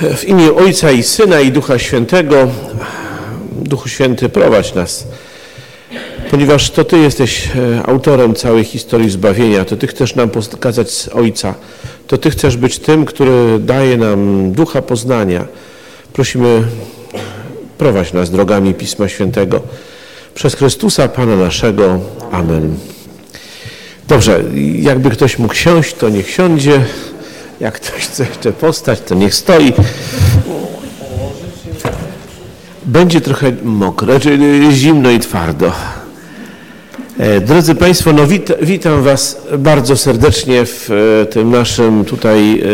W imię Ojca i Syna i Ducha Świętego, Duchu Święty, prowadź nas. Ponieważ to Ty jesteś e, autorem całej historii zbawienia, to Ty chcesz nam pokazać z Ojca, to Ty chcesz być tym, który daje nam ducha poznania. Prosimy, prowadź nas drogami Pisma Świętego. Przez Chrystusa Pana naszego. Amen. Dobrze, jakby ktoś mógł siąść, to niech siądzie. Jak ktoś chce jeszcze postać, to niech stoi. Będzie trochę mokro, czyli zimno i twardo. E, drodzy Państwo, no wit, witam Was bardzo serdecznie w e, tym naszym tutaj e,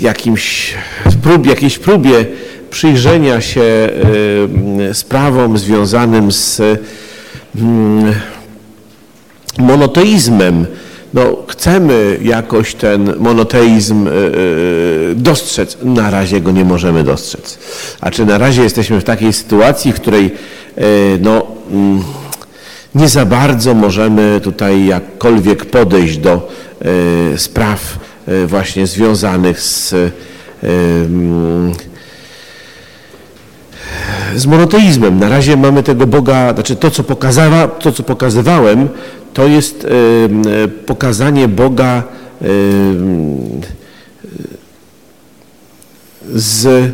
jakimś prób, jakiejś próbie przyjrzenia się sprawom związanym z mm, monoteizmem no, chcemy jakoś ten monoteizm yy, dostrzec. Na razie go nie możemy dostrzec. A czy na razie jesteśmy w takiej sytuacji, w której yy, no, yy, nie za bardzo możemy tutaj jakkolwiek podejść do spraw właśnie związanych z z monoteizmem. Na razie mamy tego Boga, znaczy to, co, pokazała, to, co pokazywałem, to jest pokazanie Boga z e,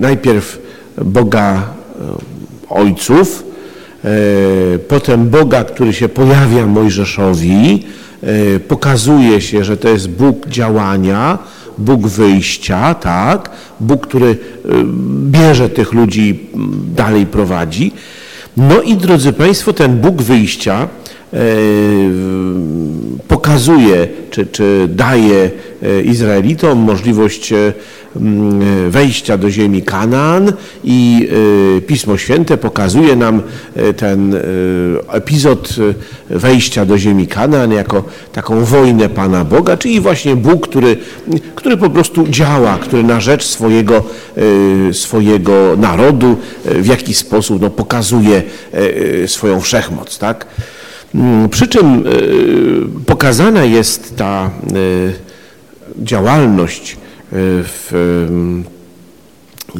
najpierw Boga ojców, e, potem Boga, który się pojawia Mojżeszowi, e, pokazuje się, że to jest Bóg działania, Bóg wyjścia, tak? Bóg, który bierze tych ludzi, dalej prowadzi. No i drodzy Państwo, ten Bóg wyjścia E, pokazuje, czy, czy daje e, Izraelitom możliwość e, wejścia do ziemi Kanaan i Pismo Święte pokazuje nam ten epizod wejścia do ziemi Kanaan jako taką wojnę Pana Boga, czyli właśnie Bóg, który, który po prostu działa, który na rzecz swojego, swojego narodu w jakiś sposób no, pokazuje swoją wszechmoc. Tak? Mm, przy czym y, pokazana jest ta y, działalność y,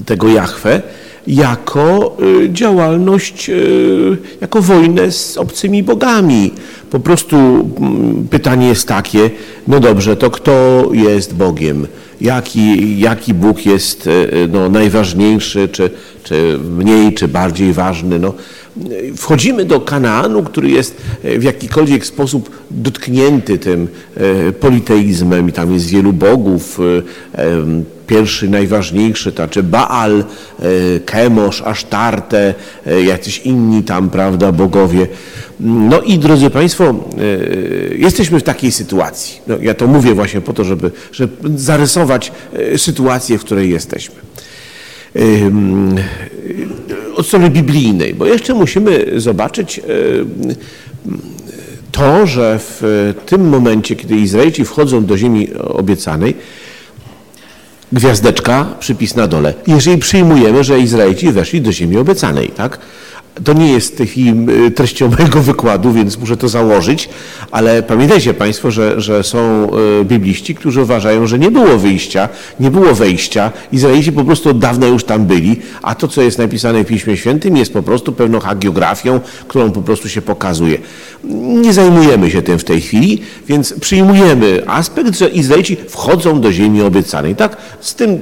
tego Jahwe jako działalność, jako wojnę z obcymi bogami. Po prostu mm, pytanie jest takie, no dobrze, to kto jest Bogiem? Jaki, jaki Bóg jest no, najważniejszy, czy, czy mniej, czy bardziej ważny? No, wchodzimy do Kanaanu, który jest e, w jakikolwiek sposób dotknięty tym e, politeizmem i tam jest wielu bogów. E, pierwszy, najważniejszy, znaczy Baal, Kemosz, Asztarte, jacyś inni tam, prawda, bogowie. No i drodzy Państwo, jesteśmy w takiej sytuacji. No, ja to mówię właśnie po to, żeby, żeby zarysować sytuację, w której jesteśmy od strony biblijnej, bo jeszcze musimy zobaczyć to, że w tym momencie, kiedy Izraelici wchodzą do ziemi obiecanej, gwiazdeczka, przypis na dole. Jeżeli przyjmujemy, że Izraelici weszli do ziemi obiecanej, tak? To nie jest y, treścią mojego wykładu, więc muszę to założyć, ale pamiętajcie Państwo, że, że są y, bibliści, którzy uważają, że nie było wyjścia, nie było wejścia. Izraelici po prostu od dawna już tam byli, a to, co jest napisane w Piśmie Świętym, jest po prostu pewną hagiografią, którą po prostu się pokazuje. Nie zajmujemy się tym w tej chwili, więc przyjmujemy aspekt, że Izraelici wchodzą do ziemi obiecanej. Tak? Z tym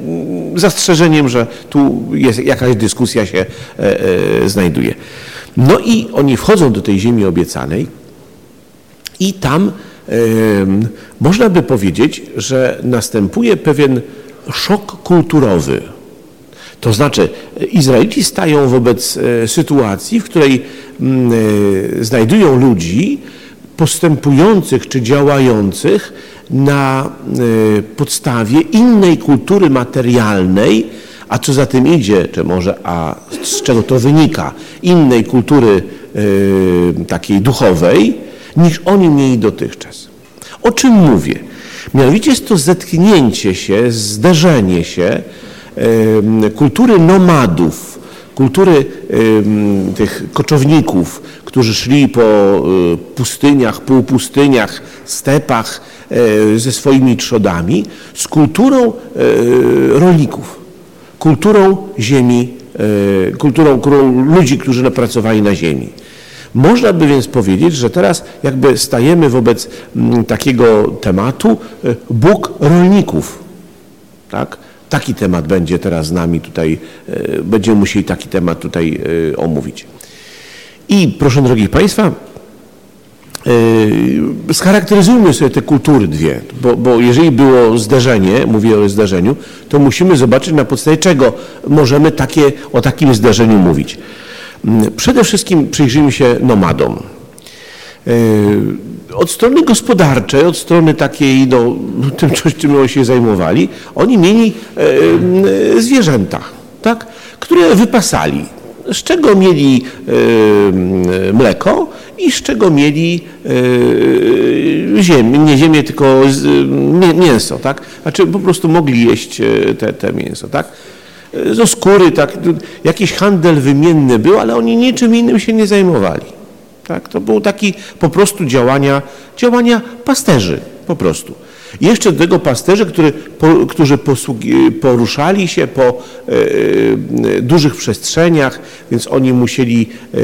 zastrzeżeniem, że tu jest jakaś dyskusja się e, e, znajduje. No i oni wchodzą do tej ziemi obiecanej i tam można by powiedzieć, że następuje pewien szok kulturowy. To znaczy, Izraelici stają wobec e, sytuacji, w której m, e, znajdują ludzi postępujących czy działających na e, podstawie innej kultury materialnej, a co za tym idzie, czy może, a z czego to wynika, innej kultury yy, takiej duchowej, niż oni mieli dotychczas. O czym mówię? Mianowicie jest to zetknięcie się, zderzenie się yy, kultury nomadów, kultury yy, tych koczowników, którzy szli po pustyniach, półpustyniach, stepach, ze swoimi trzodami, z kulturą rolników, kulturą ziemi, kulturą, kulturą ludzi, którzy napracowali na ziemi. Można by więc powiedzieć, że teraz jakby stajemy wobec mm, takiego tematu Bóg rolników. Tak? Taki temat będzie teraz z nami tutaj, będziemy musieli taki temat tutaj omówić. I proszę drogich Państwa, Yy, scharakteryzujmy sobie te kultury dwie, bo, bo, jeżeli było zderzenie, mówię o zderzeniu, to musimy zobaczyć na podstawie czego możemy takie, o takim zderzeniu mówić. Mm, przede wszystkim przyjrzyjmy się nomadom. Yy, od strony gospodarczej, od strony takiej, no, tym, czym oni się zajmowali, oni mieli yy, zwierzęta, tak, które wypasali z czego mieli e, mleko i z czego mieli e, ziemię, nie ziemię, tylko mięso, tak? Znaczy po prostu mogli jeść e, te, te mięso, tak? Zo skóry, tak? Jakiś handel wymienny był, ale oni niczym innym się nie zajmowali. Tak? To był taki po prostu działania, działania pasterzy, po prostu. Jeszcze do tego pasterze, który, po, którzy posługi, poruszali się po e, e, dużych przestrzeniach, więc oni musieli e,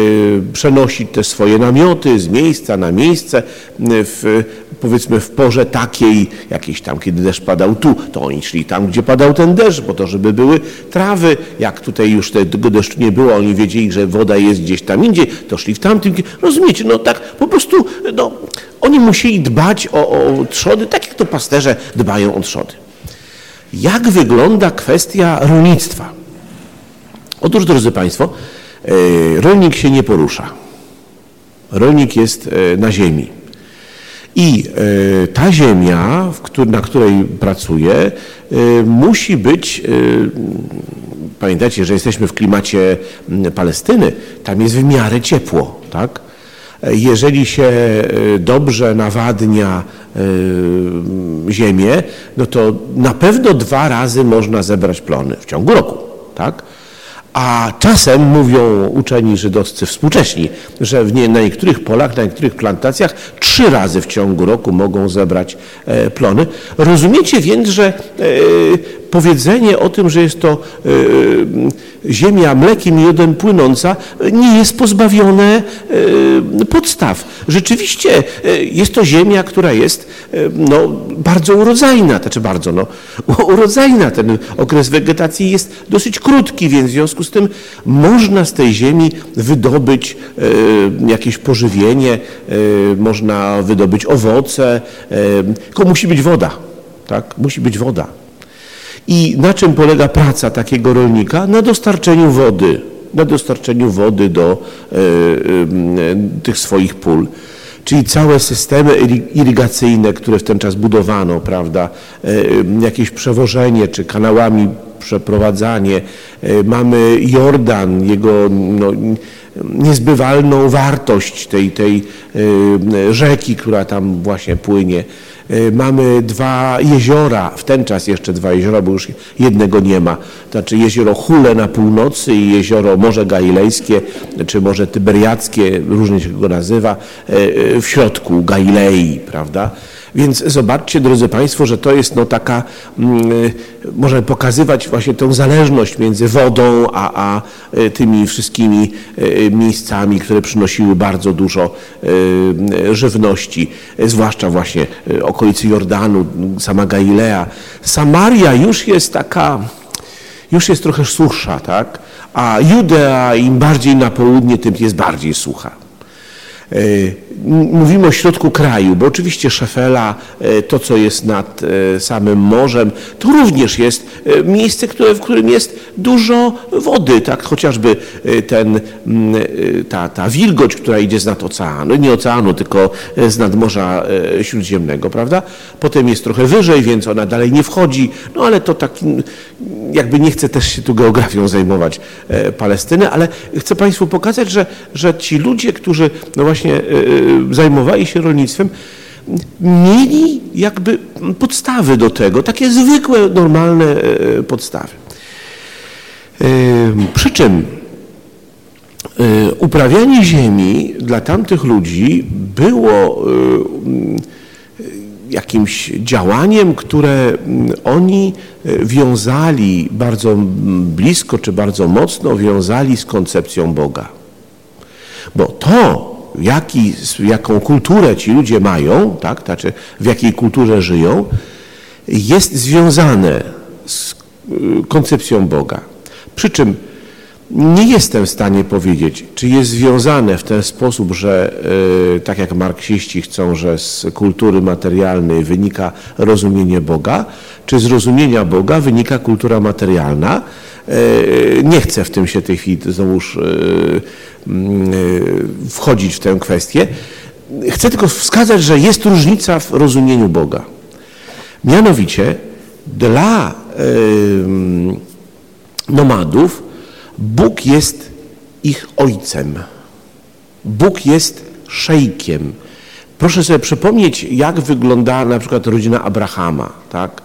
przenosić te swoje namioty z miejsca na miejsce w, powiedzmy w porze takiej, jakiejś tam, kiedy deszcz padał tu, to oni szli tam, gdzie padał ten deszcz, po to, żeby były trawy. Jak tutaj już tego deszczu nie było, oni wiedzieli, że woda jest gdzieś tam indziej, to szli w tamtym. Rozumiecie, no tak po prostu, no, oni musieli dbać o, o trzody, tak jak to pasterze dbają o trzody. Jak wygląda kwestia rolnictwa? Otóż, drodzy Państwo, e, rolnik się nie porusza. Rolnik jest e, na ziemi. I e, ta ziemia, na której pracuje, musi być, pamiętajcie, że jesteśmy w klimacie Palestyny, tam jest w miarę ciepło, tak? Jeżeli się e, dobrze nawadnia e, ziemię, no to na pewno dwa razy można zebrać plony w ciągu roku. Tak? A czasem mówią uczeni żydowscy współcześni, że nie, na niektórych polach, na niektórych plantacjach trzy razy w ciągu roku mogą zebrać e, plony. Rozumiecie więc, że powiedzenie o tym, że jest to ziemia mlekiem i miodem płynąca, nie jest pozbawione podstaw. Rzeczywiście jest to ziemia, która jest no, bardzo urodzajna, znaczy bardzo, no, urodzajna. Ten okres wegetacji jest dosyć krótki, więc w związku z tym można z tej ziemi wydobyć jakieś pożywienie, można wydobyć owoce, tylko musi być woda. Tak? Musi być woda. I na czym polega praca takiego rolnika? Na dostarczeniu wody, na dostarczeniu wody do e, e, tych swoich pól. Czyli całe systemy irygacyjne, które w ten czas budowano, prawda, e, jakieś przewożenie czy kanałami przeprowadzanie. Mamy Jordan, jego no, niezbywalną wartość tej, tej rzeki, która tam właśnie płynie. Y, mamy dwa jeziora, w ten czas jeszcze dwa jeziora, bo już jednego nie ma. Znaczy jezioro Hule na północy i jezioro Morze Galilejskie, czy Morze Tyberiackie, różnie się go nazywa, y, y, w środku Galilei, prawda? Więc zobaczcie, drodzy Państwo, że to jest no taka, mm, y, możemy pokazywać właśnie tę zależność między wodą, a, a y, tymi wszystkimi y, miejscami, które przynosiły bardzo dużo żywności, zwłaszcza właśnie okolicy Jordanu, sama Galilea. Samaria już jest taka, już jest trochę suchsza, tak? A Judea im bardziej na południe, tym jest bardziej sucha. Mówimy o środku kraju, bo oczywiście Szefela, e, to co jest nad e, samym morzem, to również jest e, miejsce, które, w którym jest dużo wody, tak? chociażby ten, ta, ta wilgoć, która idzie z nad oceanu, nie oceanu, tylko z nad Morza Śródziemnego, prawda? Potem jest trochę wyżej, więc ona dalej nie wchodzi, no ale to tak jakby nie chcę też się tu geografią zajmować Palestyny, ale chcę Państwu pokazać, że, że ci ludzie, którzy no właśnie zajmowali się rolnictwem, mieli jakby podstawy do tego, takie zwykłe, normalne e, podstawy. E, przy czym e, uprawianie ziemi dla tamtych ludzi było jakimś działaniem, które oni e, wiązali bardzo blisko czy bardzo mocno wiązali z koncepcją Boga. Bo to, jaki, jaką kulturę ci ludzie mają, tak, znaczy w jakiej kulturze żyją, jest związane z y, koncepcją Boga. Przy czym nie jestem w stanie powiedzieć, czy jest związane w ten sposób, że y, tak jak marksiści chcą, że z kultury materialnej wynika rozumienie Boga, czy z rozumienia Boga wynika kultura materialna. Y, nie chcę w tym się tej chwili znowuż wchodzić w tę kwestię. Chcę tylko wskazać, że jest różnica w rozumieniu Boga. Mianowicie dla nomadów Bóg jest ich ojcem. Bóg jest szejkiem. Proszę sobie przypomnieć, jak wygląda na przykład rodzina Abrahama. Tak?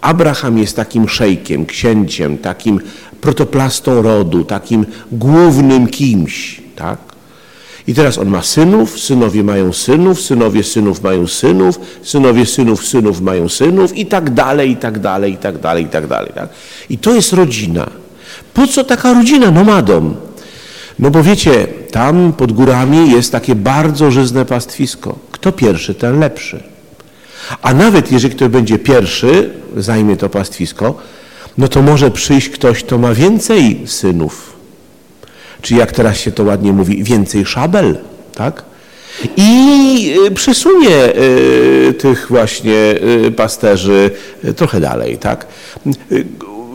Abraham jest takim szejkiem, księciem, takim protoplastą rodu, takim głównym kimś. Tak? I teraz on ma synów, synowie mają synów, synowie synów mają synów, synowie synów synów mają synów i tak dalej, i tak dalej, i tak dalej, i tak dalej. Tak? I to jest rodzina. Po co taka rodzina nomadom? No bo wiecie, tam pod górami jest takie bardzo żyzne pastwisko. Kto pierwszy, ten lepszy. A nawet jeżeli ktoś będzie pierwszy, zajmie to pastwisko, no to może przyjść ktoś, kto ma więcej synów. Czy jak teraz się to ładnie mówi, więcej szabel, tak? I y, przesunie y, tych właśnie y, pasterzy trochę dalej, tak?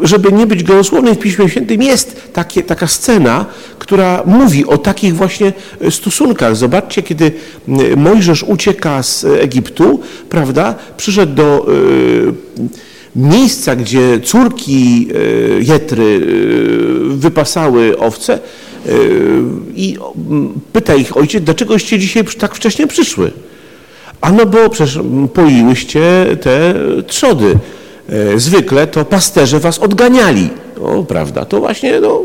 Żeby nie być gołosłownym w Piśmie Świętym, jest takie, taka scena, która mówi o takich właśnie stosunkach. Zobaczcie, kiedy Mojżesz ucieka z Egiptu, prawda, przyszedł do miejsca, gdzie córki Jetry wypasały owce i pyta ich ojciec, dlaczegoście dzisiaj tak wcześnie przyszły? A no bo przecież poiłyście te trzody. E, zwykle to pasterze was odganiali. O, prawda, to właśnie, no,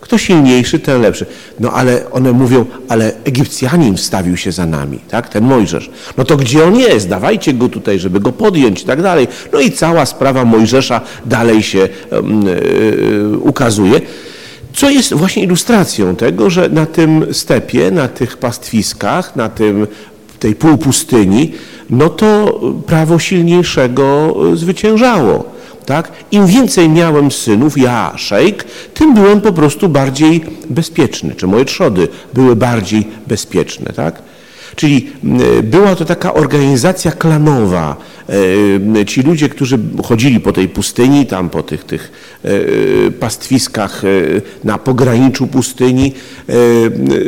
kto silniejszy, ten lepszy. No ale one mówią, ale Egipcjanin wstawił się za nami, tak, ten Mojżesz. No to gdzie on jest? Dawajcie go tutaj, żeby go podjąć i tak dalej. No i cała sprawa Mojżesza dalej się yy, ukazuje. Co jest właśnie ilustracją tego, że na tym stepie, na tych pastwiskach, na tym, tej półpustyni, no to prawo silniejszego e, zwyciężało. Tak? Im więcej miałem synów, ja, szejk, tym byłem po prostu bardziej bezpieczny, czy moje trzody były bardziej bezpieczne. Tak? Czyli była to taka organizacja klanowa. E, ci ludzie, którzy chodzili po tej pustyni, tam po tych, tych e, pastwiskach e, na pograniczu pustyni,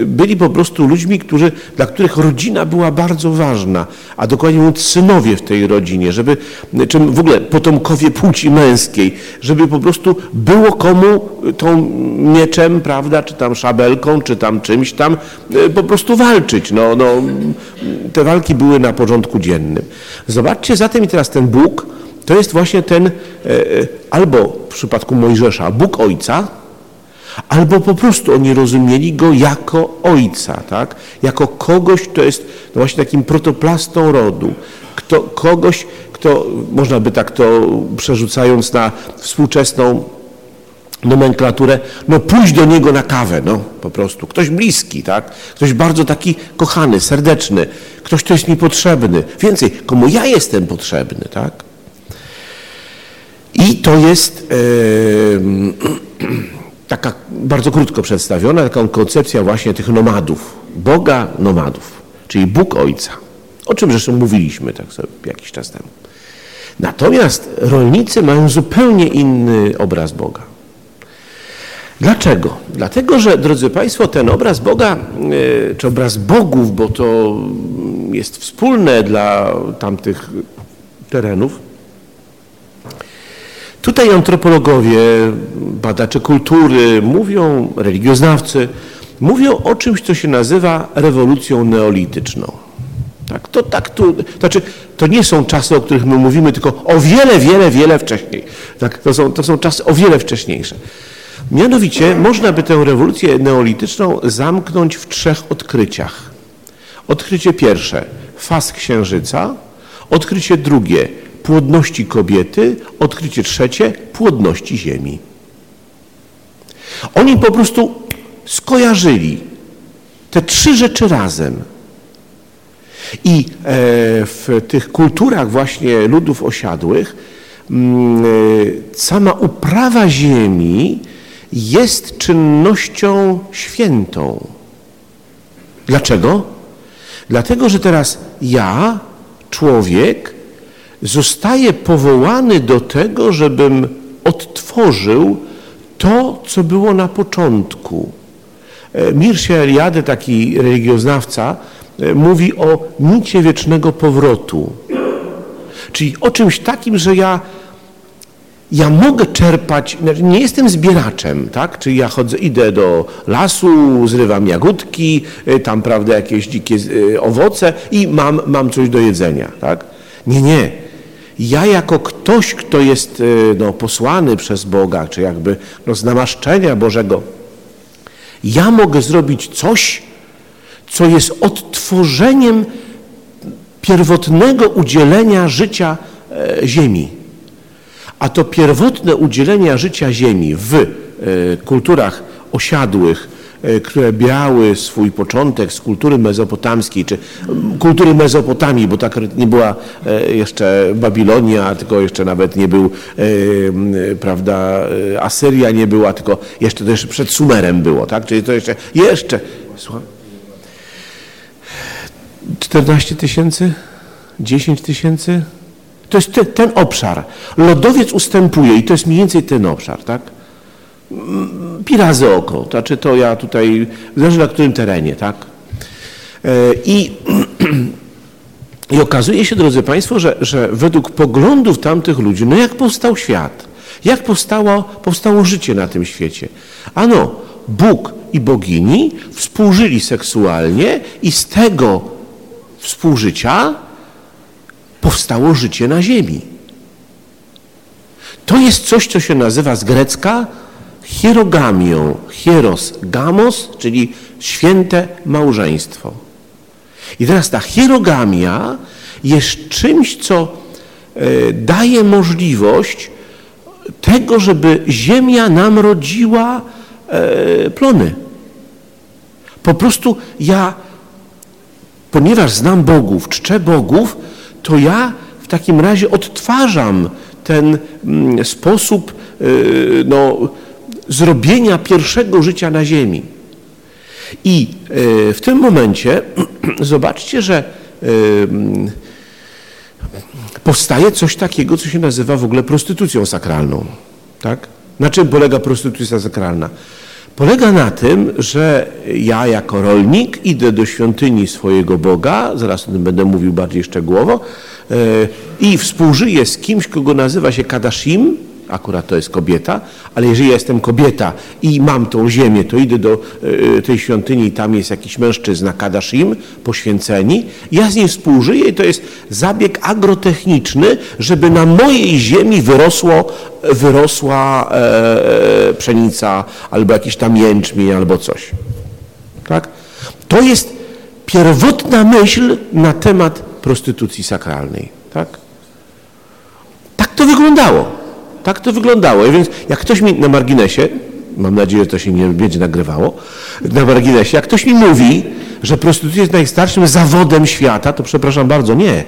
byli po prostu ludźmi, którzy, dla których rodzina była bardzo ważna, a dokładnie mówiąc synowie w tej rodzinie, żeby, czym w ogóle potomkowie płci męskiej, żeby po prostu było komu tą mieczem, prawda, czy tam szabelką, czy tam czymś tam po prostu walczyć. No, no, te walki były na porządku dziennym. Zobaczcie zatem i teraz ten Bóg, to jest właśnie ten e, e, albo w przypadku Mojżesza Bóg Ojca, albo po prostu oni rozumieli Go jako Ojca, tak? jako kogoś, kto jest no właśnie takim protoplastą rodu, kto, kogoś, kto, można by tak to przerzucając na współczesną nomenklaturę, no pójść do niego na kawę, no po prostu. Ktoś bliski, tak? Ktoś bardzo taki kochany, serdeczny. Ktoś, kto jest mi potrzebny. Więcej, komu ja jestem potrzebny, tak? I to jest e, taka bardzo krótko przedstawiona, taka koncepcja właśnie tych nomadów. Boga nomadów, czyli Bóg Ojca. O czym zresztą mówiliśmy tak sobie jakiś czas temu. Natomiast rolnicy mają zupełnie inny obraz Boga. Dlaczego? Dlatego, że drodzy Państwo, ten obraz Boga, e, czy obraz bogów, bo to jest wspólne dla tamtych terenów, tutaj antropologowie, badacze kultury mówią, religioznawcy, mówią o czymś, co się nazywa rewolucją neolityczną. Tak, to, tak, to, znaczy, to nie są czasy, o których my mówimy, tylko o wiele, wiele, wiele wcześniej. Tak, to, są, to są czasy o wiele wcześniejsze. Mianowicie można by tę rewolucję neolityczną zamknąć w trzech odkryciach. Odkrycie pierwsze, faz księżyca. Odkrycie drugie płodności kobiety, odkrycie trzecie płodności ziemi. Oni po prostu skojarzyli te trzy rzeczy razem. I e, w tych kulturach właśnie ludów osiadłych mm, e, sama uprawa ziemi jest czynnością świętą. Dlaczego? Dlatego, że teraz ja, człowiek, zostaję powołany do tego, żebym odtworzył to, co było na początku. E, Mircea Eliade, taki religioznawca, e, mówi o micie wiecznego powrotu. Czyli o czymś takim, że ja, ja mogę czerpać, znaczy nie jestem zbieraczem, tak? Czyli ja chodzę, idę do lasu, zrywam jagódki, e, tam prawda jakieś dzikie owoce i mam, mam coś do jedzenia, tak? Nie, nie. Ja jako ktoś, kto jest no, posłany przez Boga, czy jakby no, z namaszczenia Bożego, ja mogę zrobić coś, co jest odtworzeniem pierwotnego udzielenia życia e, ziemi. A to pierwotne udzielenia życia ziemi w e, kulturach osiadłych, E, które miały swój początek z kultury mezopotamskiej, czy kultury Mezopotamii, bo tak nie była e, jeszcze Babilonia, tylko jeszcze nawet nie był, prawda, Asyria nie była, tylko jeszcze to jeszcze przed Sumerem było, tak? Czyli to jeszcze, jeszcze, słucham, 14 tysięcy? 10 tysięcy? To jest te, ten obszar. Lodowiec ustępuje i to jest mniej więcej ten obszar, tak? pi razy oko. Znaczy to ja tutaj, zależy na którym terenie, tak? E, I, i okazuje się, drodzy Państwo, że, że według poglądów tamtych ludzi, no jak powstał świat? Jak powstało, powstało życie na tym świecie? Ano, Bóg i bogini współżyli seksualnie i z tego współżycia powstało życie na ziemi. To jest coś, co się nazywa z grecka hierogamią, hieros gamos, czyli święte małżeństwo. I teraz ta hierogamia jest czymś, co e, daje możliwość tego, żeby ziemia nam rodziła e, plony. Po prostu ja, ponieważ znam bogów, czczę bogów, to ja w takim razie odtwarzam ten mm, sposób e, no, zrobienia pierwszego życia na ziemi. I e, w tym momencie zobaczcie, że e, powstaje coś takiego, co się nazywa w ogóle prostytucją sakralną. Tak? Na czym polega prostytucja sakralna? Polega na tym, że ja jako rolnik idę do świątyni swojego Boga, zaraz o tym będę mówił bardziej szczegółowo, e, i współżyję z kimś, kogo nazywa się Kadashim, akurat to jest kobieta, ale jeżeli jestem kobieta i mam tą ziemię, to idę do y, tej świątyni i tam jest jakiś mężczyzna, kadaszim, poświęceni, ja z nim współżyję i to jest zabieg agrotechniczny, żeby na mojej ziemi wyrosło, wyrosła e, e, pszenica albo jakiś tam jęczmień albo coś. Tak? To jest pierwotna myśl na temat prostytucji sakralnej. Tak? Tak to wyglądało. Tak to wyglądało. I więc jak ktoś mi na marginesie, mam nadzieję, że to się nie będzie nagrywało, na marginesie, jak ktoś mi mówi, że prostytucja jest najstarszym zawodem świata, to przepraszam bardzo, nie.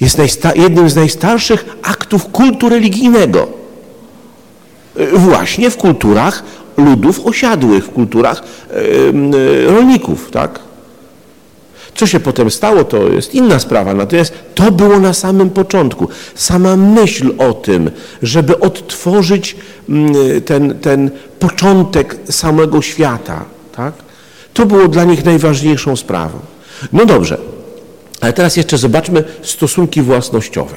Jest jednym z najstarszych aktów kultu religijnego. Właśnie w kulturach ludów osiadłych, w kulturach yy, rolników, tak? Co się potem stało, to jest inna sprawa. Natomiast to było na samym początku. Sama myśl o tym, żeby odtworzyć mm, ten, ten początek samego świata, tak? to było dla nich najważniejszą sprawą. No dobrze, ale teraz jeszcze zobaczmy stosunki własnościowe.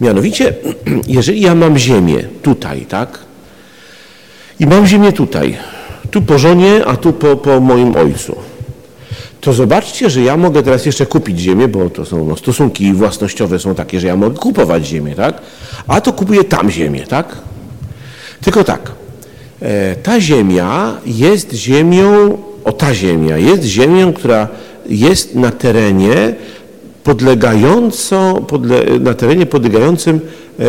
Mianowicie, jeżeli ja mam ziemię tutaj, tak? I mam ziemię tutaj, tu po żonie, a tu po, po moim ojcu to zobaczcie, że ja mogę teraz jeszcze kupić ziemię, bo to są no, stosunki własnościowe są takie, że ja mogę kupować ziemię, tak? A to kupuję tam ziemię, tak? Tylko tak, e, ta ziemia jest ziemią, o ta ziemia jest ziemią, która jest na terenie podlegająco, podle, na terenie podlegającym e,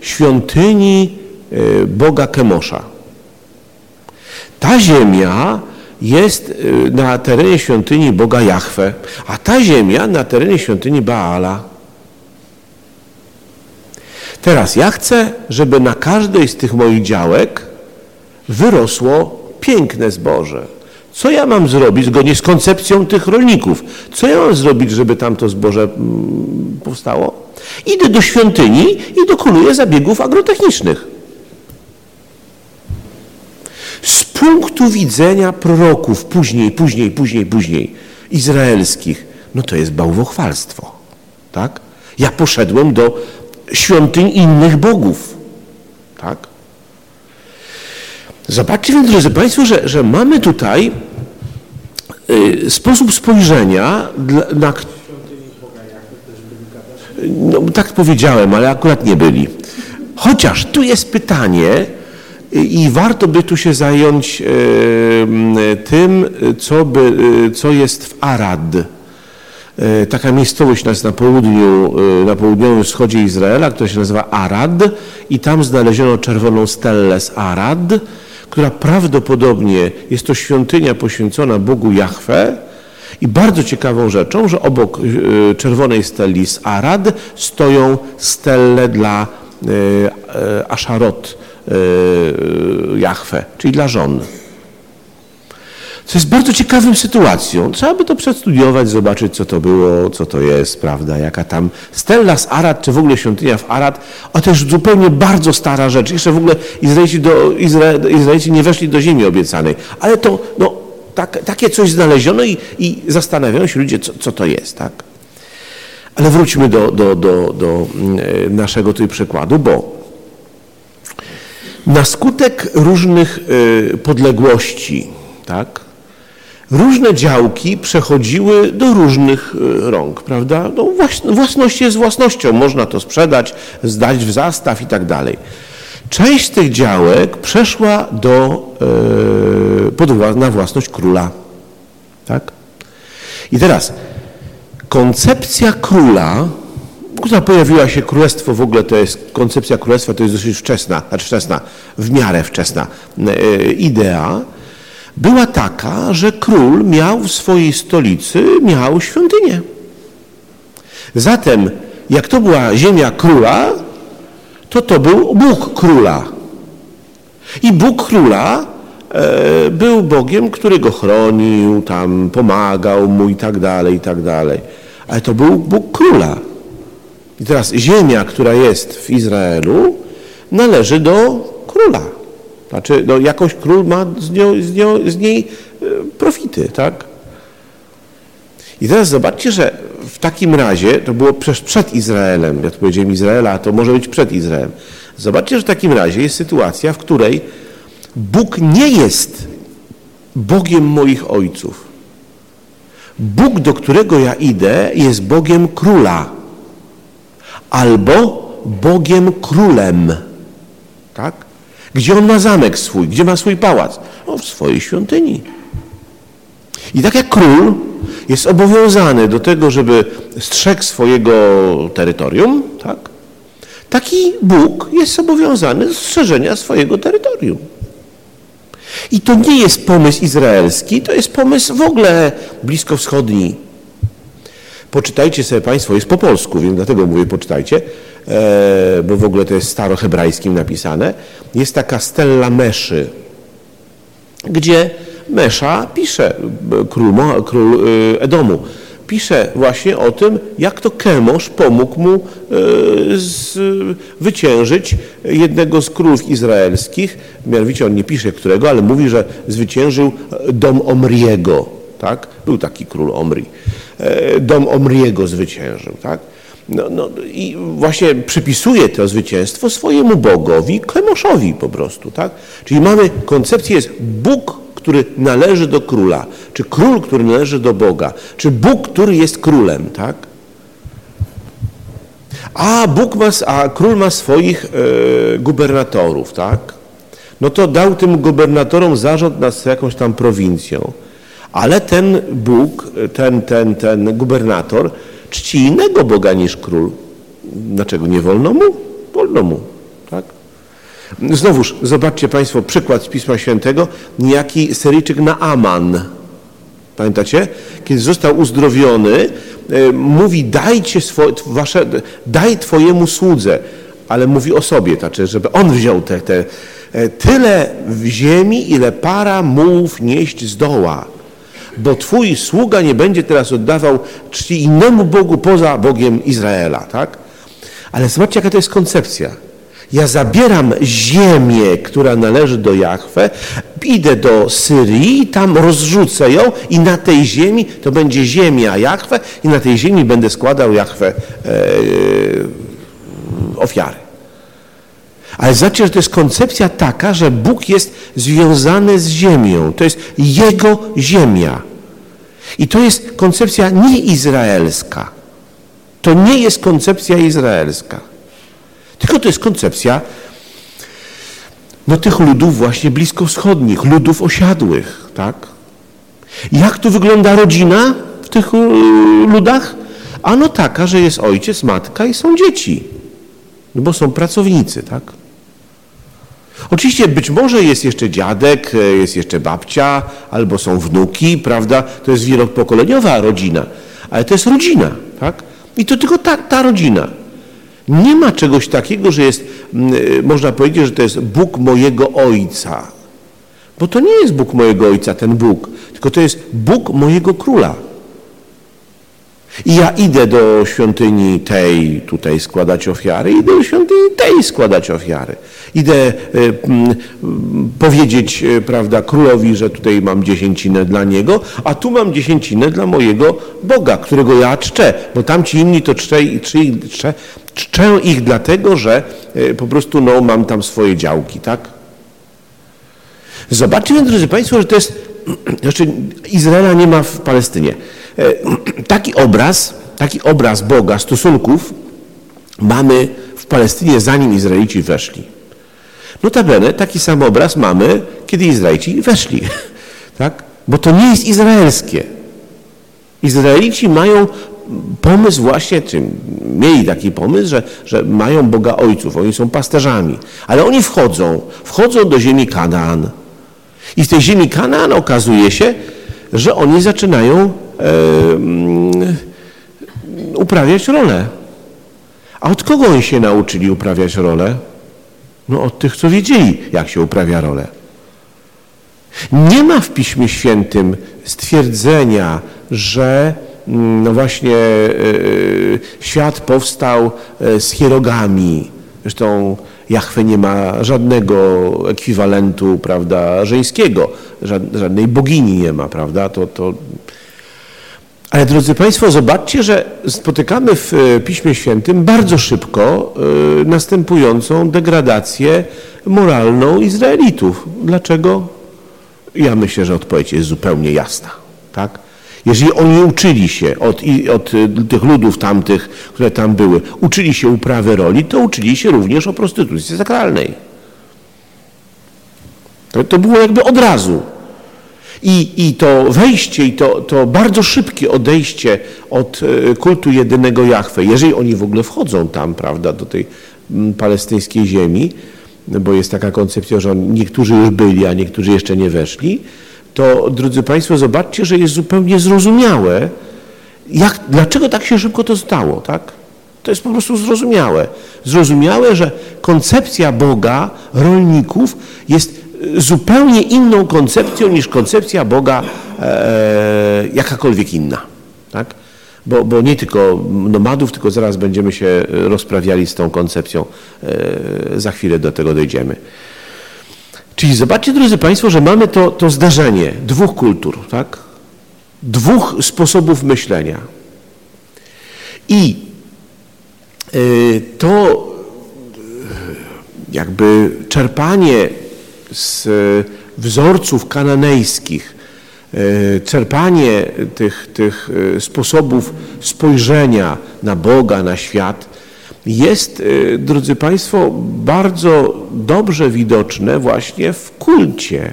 świątyni e, Boga Kemosza. Ta ziemia jest e, na terenie świątyni Boga Jahwe, a ta ziemia na terenie świątyni Baala. Teraz ja chcę, żeby na każdej z tych moich działek wyrosło piękne zboże. Co ja mam zrobić zgodnie z koncepcją tych rolników? Co ja mam zrobić, żeby tam to zboże mm, powstało? Idę do świątyni i dokonuję zabiegów agrotechnicznych. Z punktu widzenia proroków później, później, później, później izraelskich, no to jest bałwochwalstwo. Tak? Ja poszedłem do świątyń innych bogów. Tak? Zobaczcie więc, drodzy Państwo, że, że mamy tutaj y, sposób spojrzenia na... No, tak powiedziałem, ale akurat nie byli. Chociaż tu jest pytanie i warto by tu się zająć y, tym, co, by, y, co jest w Arad. Taka miejscowość jest na południu, na południowym wschodzie Izraela, która się nazywa Arad. I tam znaleziono czerwoną stelę z Arad, która prawdopodobnie jest to świątynia poświęcona Bogu Jahwe. I bardzo ciekawą rzeczą, że obok e, czerwonej steli z Arad stoją stelle dla e, e, Asharot Jahwe, czyli dla żon co jest bardzo ciekawą sytuacją. Trzeba by to przestudiować, zobaczyć, co to było, co to jest, prawda, jaka tam stella z Arad, czy w ogóle świątynia w Arad, a też zupełnie bardzo stara rzecz. Jeszcze w ogóle Izraelici, do, Izra, Izraelici nie weszli do ziemi obiecanej, ale to, no, tak, takie coś znaleziono i, i zastanawiają się ludzie, co, co to jest, tak. Ale wróćmy do, do, do, do mm, naszego tutaj przykładu, bo na skutek różnych y, podległości, tak, różne działki przechodziły do różnych e, rąk, prawda? No, własność jest własnością, można to sprzedać, zdać w zastaw i tak dalej. Część z tych działek przeszła do, e, na własność króla. Tak? I teraz koncepcja króla, która pojawiła się królestwo, w ogóle to jest koncepcja królestwa, to jest dosyć wczesna, znaczy wczesna, w miarę wczesna e, idea, była taka, że król miał w swojej stolicy miał świątynię. Zatem, jak to była ziemia króla, to to był Bóg króla. I Bóg króla e, był Bogiem, który go chronił, tam pomagał mu i tak dalej, i tak dalej. Ale to był Bóg króla. I teraz ziemia, która jest w Izraelu, należy do króla. Znaczy, no, jakoś król ma z, nią, z, nią, z niej e, profity, tak? I teraz zobaczcie, że w takim razie, to było przed, przed Izraelem, ja tu powiedziałem Izraela, to może być przed Izraelem. Zobaczcie, że w takim razie jest sytuacja, w której Bóg nie jest Bogiem moich ojców. Bóg, do którego ja idę, jest Bogiem króla albo Bogiem królem. Tak? Gdzie on ma zamek swój? Gdzie ma swój pałac? No, w swojej świątyni. I tak jak król jest obowiązany do tego, żeby strzegł swojego terytorium, tak? taki Bóg jest zobowiązany do strzeżenia swojego terytorium. I to nie jest pomysł izraelski, to jest pomysł w ogóle bliskowschodni. Poczytajcie sobie Państwo, jest po polsku, więc dlatego mówię poczytajcie. E, bo w ogóle to jest starohebrajskim napisane, jest taka stella Meszy, gdzie Mesza pisze, król, król e, Edomu, pisze właśnie o tym, jak to Kemosz pomógł mu e, zwyciężyć jednego z królów izraelskich, mianowicie on nie pisze którego, ale mówi, że zwyciężył dom Omriego, tak? Był taki król Omri. Dom Omriego zwyciężył, tak? No, no, I właśnie przypisuje to zwycięstwo swojemu Bogowi, Klemoszowi po prostu. Tak? Czyli mamy koncepcję, jest Bóg, który należy do króla, czy król, który należy do Boga, czy Bóg, który jest królem. Tak? A Bóg ma, a król ma swoich e, gubernatorów, tak? No to dał tym gubernatorom zarząd nad jakąś tam prowincją. Ale ten Bóg, ten, ten, ten gubernator czci innego Boga niż król. Dlaczego nie wolno mu? Wolno mu. Tak? Znowuż, zobaczcie Państwo przykład z Pisma Świętego, niejaki Syryjczyk Naaman. Pamiętacie? Kiedy został uzdrowiony, e, mówi dajcie swoje, wasze, daj Twojemu słudze, ale mówi o sobie, znaczy, żeby on wziął te, te e, tyle w ziemi, ile para mułów nieść zdoła bo Twój sługa nie będzie teraz oddawał czci innemu Bogu poza Bogiem Izraela, tak? Ale zobaczcie, jaka to jest koncepcja. Ja zabieram ziemię, która należy do Jahwe, idę do Syrii, tam rozrzucę ją i na tej ziemi to będzie ziemia Jahwe i na tej ziemi będę składał Jahwe e, ofiary. Ale zobaczcie, że to jest koncepcja taka, że Bóg jest związany z ziemią. To jest Jego ziemia. I to jest koncepcja nieizraelska. To nie jest koncepcja izraelska. Tylko to jest koncepcja no, tych ludów właśnie bliskowschodnich, ludów osiadłych. Tak? Jak tu wygląda rodzina w tych ludach? Ano taka, że jest ojciec, matka i są dzieci. No bo są pracownicy, tak? Oczywiście być może jest jeszcze dziadek, e, jest jeszcze babcia, albo są wnuki, prawda? To jest wielopokoleniowa rodzina, ale to jest rodzina, tak? I to tylko ta, ta rodzina. Nie ma czegoś takiego, że jest, e, można powiedzieć, że to jest Bóg mojego ojca. Bo to nie jest Bóg mojego ojca, ten Bóg, tylko to jest Bóg mojego króla. I ja idę do świątyni tej tutaj składać ofiary, idę do świątyni tej składać ofiary. Idę y, powiedzieć, y, prawda, królowi, że tutaj mam dziesięcinę dla niego, a tu mam dziesięcinę dla mojego Boga, którego ja czczę, bo tamci inni to czczę, czczę, czczę, ich dlatego, że y, po prostu no, mam tam swoje działki, tak? Zobaczcie drodzy Państwo, że to jest, znaczy Izraela nie ma w Palestynie. E, taki obraz, taki obraz Boga, stosunków mamy w Palestynie, zanim Izraelici weszli. Notabene taki sam obraz mamy, kiedy Izraelici weszli. Tak? Bo to nie jest izraelskie. Izraelici mają pomysł właśnie, czy mieli taki pomysł, że, że mają Boga Ojców, oni są pasterzami. Ale oni wchodzą, wchodzą do ziemi Kanaan. I w tej ziemi Kanaan okazuje się, że oni zaczynają uprawiać rolę. A od kogo oni się nauczyli uprawiać rolę? No od tych, co wiedzieli, jak się uprawia rolę. Nie ma w Piśmie Świętym stwierdzenia, że mm, no właśnie e, świat powstał e, z hierogami. Zresztą Jachwę nie ma żadnego ekwiwalentu, prawda, żeńskiego, żadnej bogini nie ma, prawda, to, to ale drodzy Państwo, zobaczcie, że spotykamy w e, Piśmie Świętym bardzo szybko e, następującą degradację moralną Izraelitów. Dlaczego? Ja myślę, że odpowiedź jest zupełnie jasna. Tak? Jeżeli oni uczyli się od, od e, tych ludów tamtych, które tam były, uczyli się uprawy roli, to uczyli się również o prostytucji sakralnej. To, to było jakby od razu. I, i to wejście, i to, to bardzo szybkie odejście od e, kultu jedynego Jahwe, jeżeli oni w ogóle wchodzą tam, prawda, do tej mm, palestyńskiej ziemi, bo jest taka koncepcja, że niektórzy już byli, a niektórzy jeszcze nie weszli, to drodzy Państwo, zobaczcie, że jest zupełnie zrozumiałe, jak, dlaczego tak się szybko to stało, tak? To jest po prostu zrozumiałe. Zrozumiałe, że koncepcja Boga, rolników jest zupełnie inną koncepcją niż koncepcja Boga e, jakakolwiek inna. Tak? Bo, bo nie tylko nomadów, tylko zaraz będziemy się rozprawiali z tą koncepcją. E, za chwilę do tego dojdziemy. Czyli zobaczcie, drodzy Państwo, że mamy to, to zdarzenie dwóch kultur, tak? dwóch sposobów myślenia. I y, to jakby czerpanie z wzorców kananejskich, e, czerpanie tych, tych e, sposobów spojrzenia na Boga, na świat, jest, e, drodzy Państwo, bardzo dobrze widoczne właśnie w kulcie.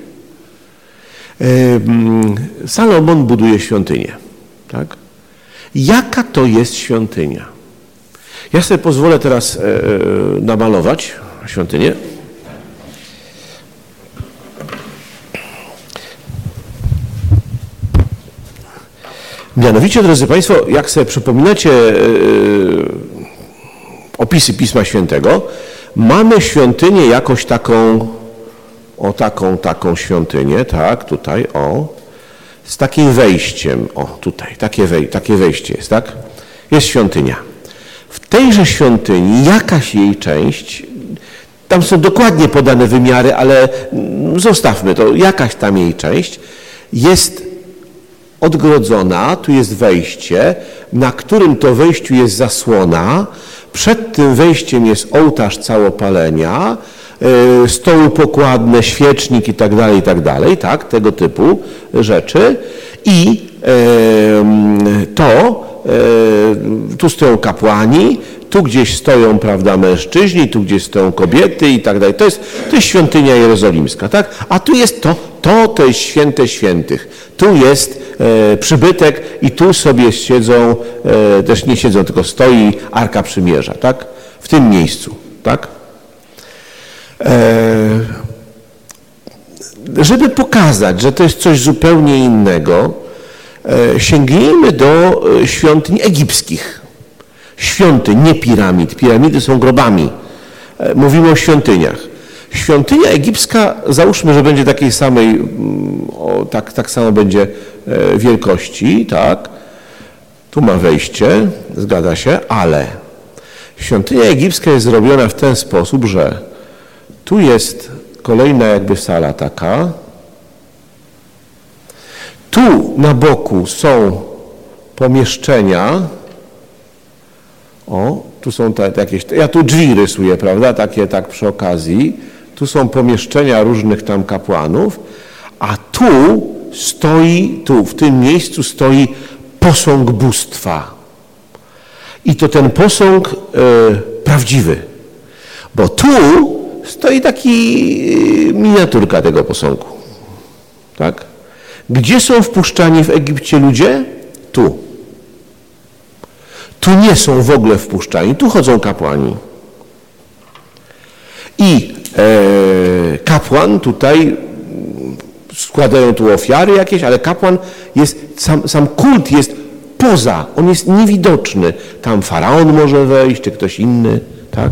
Salomon buduje świątynię. Tak? Jaka to jest świątynia? Ja sobie pozwolę teraz e, e, namalować świątynię. Mianowicie, drodzy Państwo, jak sobie przypominacie e, opisy Pisma Świętego, mamy świątynię jakoś taką, o taką, taką świątynię, tak, tutaj, o, z takim wejściem, o, tutaj, takie, wej, takie wejście jest, tak? Jest świątynia. W tejże świątyni jakaś jej część, tam są dokładnie podane wymiary, ale zostawmy to, jakaś tam jej część jest odgrodzona, tu jest wejście, na którym to wejściu jest zasłona, przed tym wejściem jest ołtarz całopalenia, e, stoły pokładne, świecznik i tak dalej, i tak dalej, tak, tego typu rzeczy. I to, e, tu stoją kapłani, tu gdzieś stoją, prawda, mężczyźni, tu gdzieś stoją kobiety i tak dalej. To jest, to jest świątynia jerozolimska, tak? A tu jest to, to, to jest święte świętych. Tu jest e, przybytek i tu sobie siedzą, e, też nie siedzą, tylko stoi Arka Przymierza, tak? W tym miejscu, tak? E, żeby pokazać, że to jest coś zupełnie innego, e, sięgnijmy do e, świątyń egipskich. Świątyń, nie piramid. Piramidy są grobami. E, mówimy o świątyniach. Świątynia egipska, załóżmy, że będzie takiej samej, mm, o, tak, tak samo będzie wielkości, tak? Tu ma wejście, zgadza się, ale świątynia egipska jest zrobiona w ten sposób, że tu jest kolejna jakby sala taka. Tu na boku są pomieszczenia. O, tu są te jakieś, ja tu drzwi rysuję, prawda, takie tak przy okazji. Tu są pomieszczenia różnych tam kapłanów, a tu stoi, tu w tym miejscu stoi posąg bóstwa. I to ten posąg e, prawdziwy, bo tu stoi taki y, miniaturka tego posągu. Tak? Gdzie są wpuszczani w Egipcie ludzie? Tu. Tu nie są w ogóle wpuszczani, tu chodzą kapłani. I e, kapłan tutaj składają tu ofiary jakieś, ale kapłan jest, sam, sam kult jest poza, on jest niewidoczny. Tam faraon może wejść, czy ktoś inny, tak?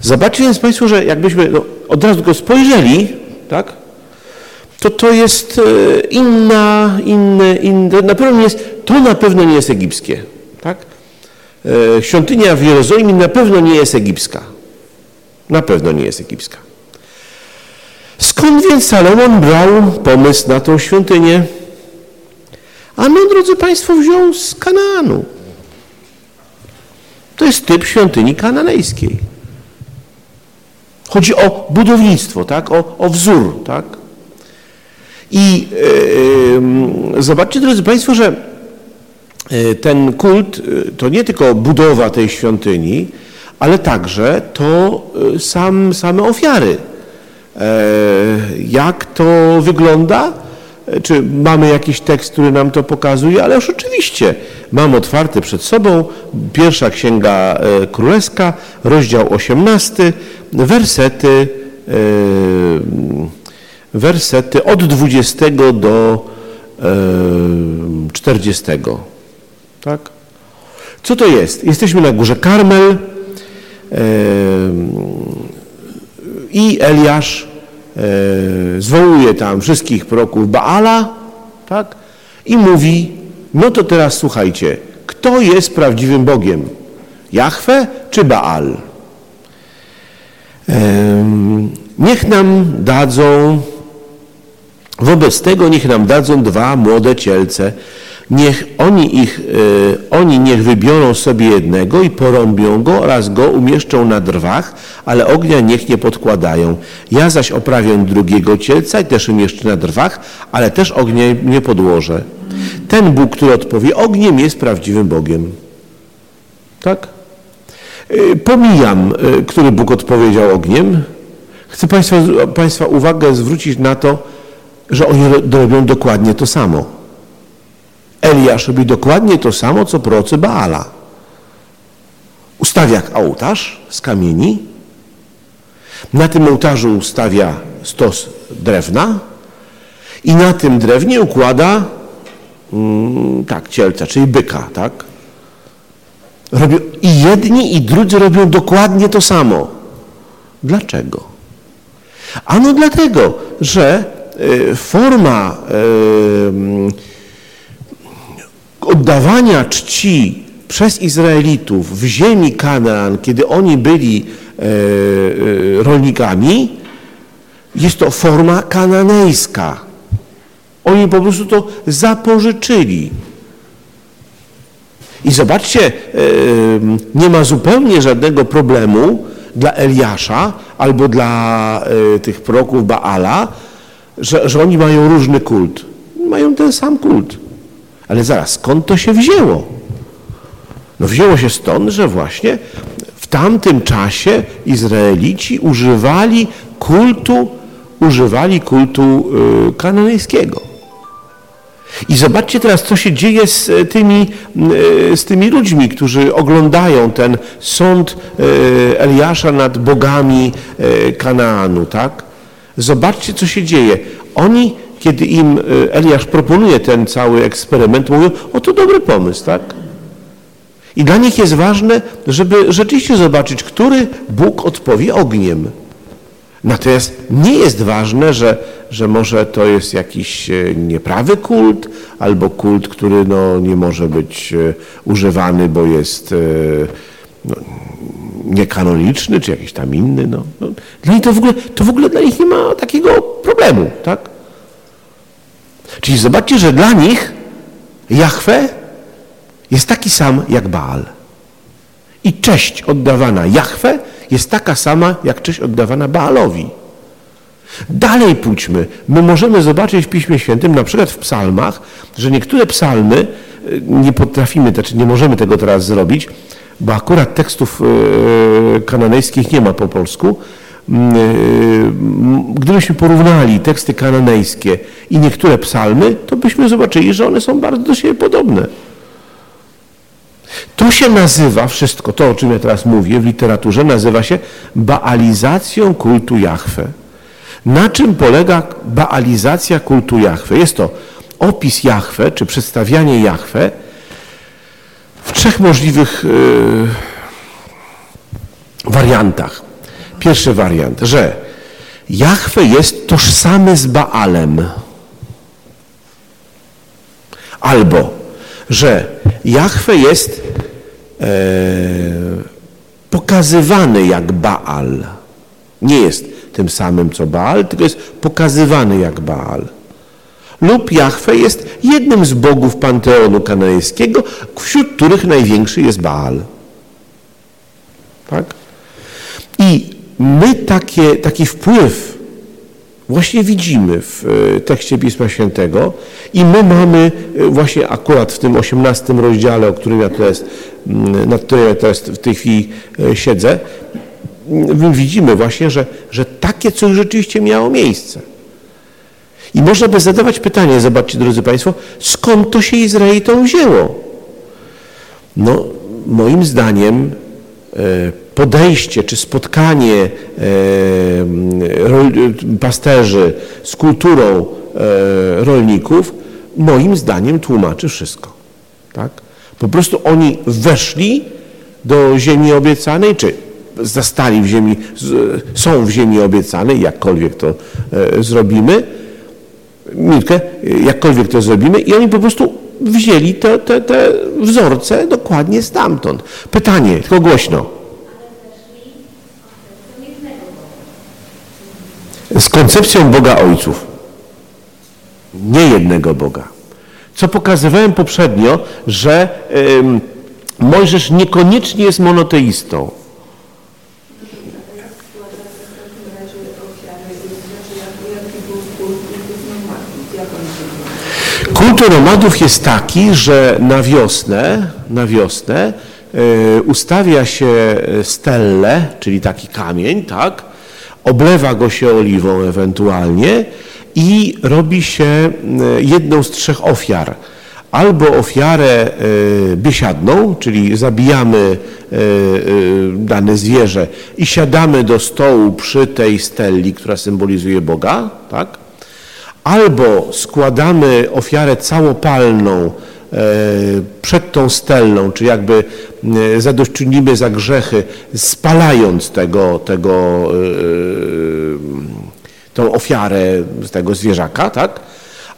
Zobaczcie więc Państwo, że jakbyśmy no, od razu go spojrzeli, tak, to to jest e, inna, inne, inne, na pewno jest, to na pewno nie jest egipskie, tak? E, świątynia w Jerozolimie na pewno nie jest egipska. Na pewno nie jest egipska. Skąd więc Salomon brał pomysł na tą świątynię? A no, drodzy Państwo, wziął z Kanaanu. To jest typ świątyni kananejskiej. Chodzi o budownictwo, tak? o, o wzór. Tak? I yy, zobaczcie, drodzy Państwo, że e, ten kult to nie tylko budowa tej świątyni, ale także to sam, same ofiary. Jak to wygląda? Czy mamy jakiś tekst, który nam to pokazuje? Ale już oczywiście mam otwarty przed sobą pierwsza księga królewska, rozdział 18, wersety, e, wersety od 20 do 40. E, tak? Co to jest? Jesteśmy na górze Karmel e, i Eliasz zwołuje tam wszystkich proroków Baala tak? i mówi, no to teraz słuchajcie, kto jest prawdziwym Bogiem? Jahwe czy Baal? Niech nam dadzą, wobec tego niech nam dadzą dwa młode cielce. Niech oni, ich, e, oni niech wybiorą sobie jednego i porąbią go oraz go umieszczą na drwach, ale ognia niech nie podkładają. Ja zaś oprawię drugiego cielca i też umieszczę na drwach, ale też ognia nie podłożę. Ten Bóg, który odpowie ogniem, jest prawdziwym Bogiem. Tak? Y, pomijam, y, który Bóg odpowiedział ogniem. Chcę Państwa, Państwa uwagę zwrócić na to, że oni robią dokładnie to samo. Eliasz robi dokładnie to samo, co procy Baala. Ustawia ołtarz z kamieni, na tym ołtarzu ustawia stos drewna i na tym drewnie układa mm, tak, cielca, czyli byka, tak? Robią, I jedni i drudzy robią dokładnie to samo. Dlaczego? Ano dlatego, że y, forma y, oddawania czci przez Izraelitów w ziemi Kanaan, kiedy oni byli e, e, rolnikami, jest to forma kananejska. Oni po prostu to zapożyczyli. I zobaczcie, e, nie ma zupełnie żadnego problemu dla Eliasza albo dla tych proków Baala, że, że oni mają różny kult. Mają ten sam kult. Ale zaraz, skąd to się wzięło? No wzięło się stąd, że właśnie w tamtym czasie Izraelici używali kultu, używali kultu y, kanonejskiego. I zobaczcie teraz, co się dzieje z y, tymi, y, z tymi ludźmi, którzy oglądają ten sąd Eliasza nad bogami Kanaanu, tak? Zobaczcie, co się dzieje. Oni, kiedy im Eliasz proponuje ten cały eksperyment, mówią, o to dobry pomysł, tak? I dla nich jest ważne, żeby rzeczywiście zobaczyć, który Bóg odpowie ogniem. Natomiast nie jest ważne, że, że może to jest jakiś e, nieprawy kult, albo kult, który no, nie może być e, używany, bo jest e, no, niekanoniczny, czy jakiś tam inny. No. no. Dla nich to w ogóle, to w ogóle dla nich nie ma takiego problemu, tak? Czyli zobaczcie, że dla nich Jahwe jest taki sam jak Baal. I cześć oddawana Jahwe jest taka sama jak cześć oddawana Baalowi. Dalej pójdźmy. My możemy zobaczyć w Piśmie Świętym, na przykład w psalmach, że niektóre psalmy e, nie potrafimy, znaczy nie możemy tego teraz zrobić, bo akurat tekstów e, kananejskich nie ma po polsku. E, gdybyśmy porównali teksty kananejskie i niektóre psalmy, to byśmy zobaczyli, że one są bardzo do siebie podobne. To się nazywa, wszystko to, o czym ja teraz mówię w literaturze, nazywa się baalizacją kultu Jahwe. Na czym polega baalizacja kultu Jahwe? Jest to opis Jahwe, czy przedstawianie Jahwe w trzech możliwych yy, wariantach. Pierwszy wariant, że Jahwe jest tożsamy z Baalem. Albo, że Jahwe jest e, pokazywany jak Baal. Nie jest tym samym co Baal, tylko jest pokazywany jak Baal. Lub Jahwe jest jednym z bogów panteonu kananejskiego, wśród których największy jest Baal. Tak? I my takie, taki wpływ właśnie widzimy w e, tekście Pisma Świętego i my mamy e, właśnie akurat w tym 18 rozdziale, o którym ja teraz, mm, nad którym ja teraz w tej chwili e, siedzę, my widzimy właśnie, że, że takie coś rzeczywiście miało miejsce. I można by zadawać pytanie, zobaczcie drodzy Państwo, skąd to się Izraelitom wzięło? No, moim zdaniem podejście czy spotkanie e, pasterzy z kulturą e, rolników moim zdaniem tłumaczy wszystko. Tak? Po prostu oni weszli do ziemi obiecanej, czy zastali w ziemi, są w ziemi obiecanej, jakkolwiek to e, zrobimy, minutkę, jakkolwiek to zrobimy i oni po prostu wzięli te, te, te wzorce dokładnie stamtąd. Pytanie, tylko głośno. Z koncepcją Boga Ojców. Nie jednego Boga. Co pokazywałem poprzednio, że y, Mojżesz niekoniecznie jest monoteistą. Kult nomadów jest taki, że na wiosnę, na wiosnę y, ustawia się stelle, czyli taki kamień, tak, oblewa go się oliwą ewentualnie i robi się jedną z trzech ofiar. albo ofiarę biesiadną, czyli zabijamy dane zwierzę i siadamy do stołu przy tej steli, która symbolizuje Boga, tak? albo składamy ofiarę całopalną przed tą stelną, czy jakby zadośćczynimy za grzechy, spalając tego, tego, tą ofiarę z tego zwierzaka, tak?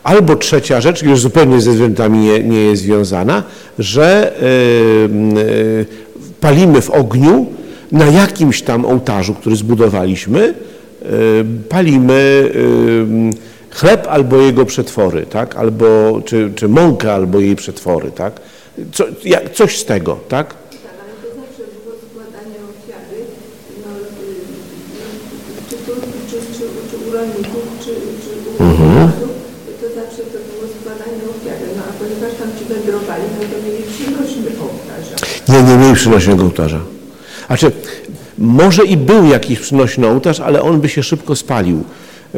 Albo trzecia rzecz, już zupełnie ze zwierzętami nie, nie jest związana, że palimy w ogniu na jakimś tam ołtarzu, który zbudowaliśmy, palimy chleb albo jego przetwory, tak? albo, czy, czy mąkę albo jej przetwory. Tak? Co, jak, coś z tego. Tak? Mhm. to zawsze to było składanie ofiary. No a ponieważ tam ci wędrowali, no to mieli przynośny ołtarza. Nie, nie mieli przynośnego ołtarza. Znaczy, może i był jakiś przynośny ołtarz, ale on by się szybko spalił.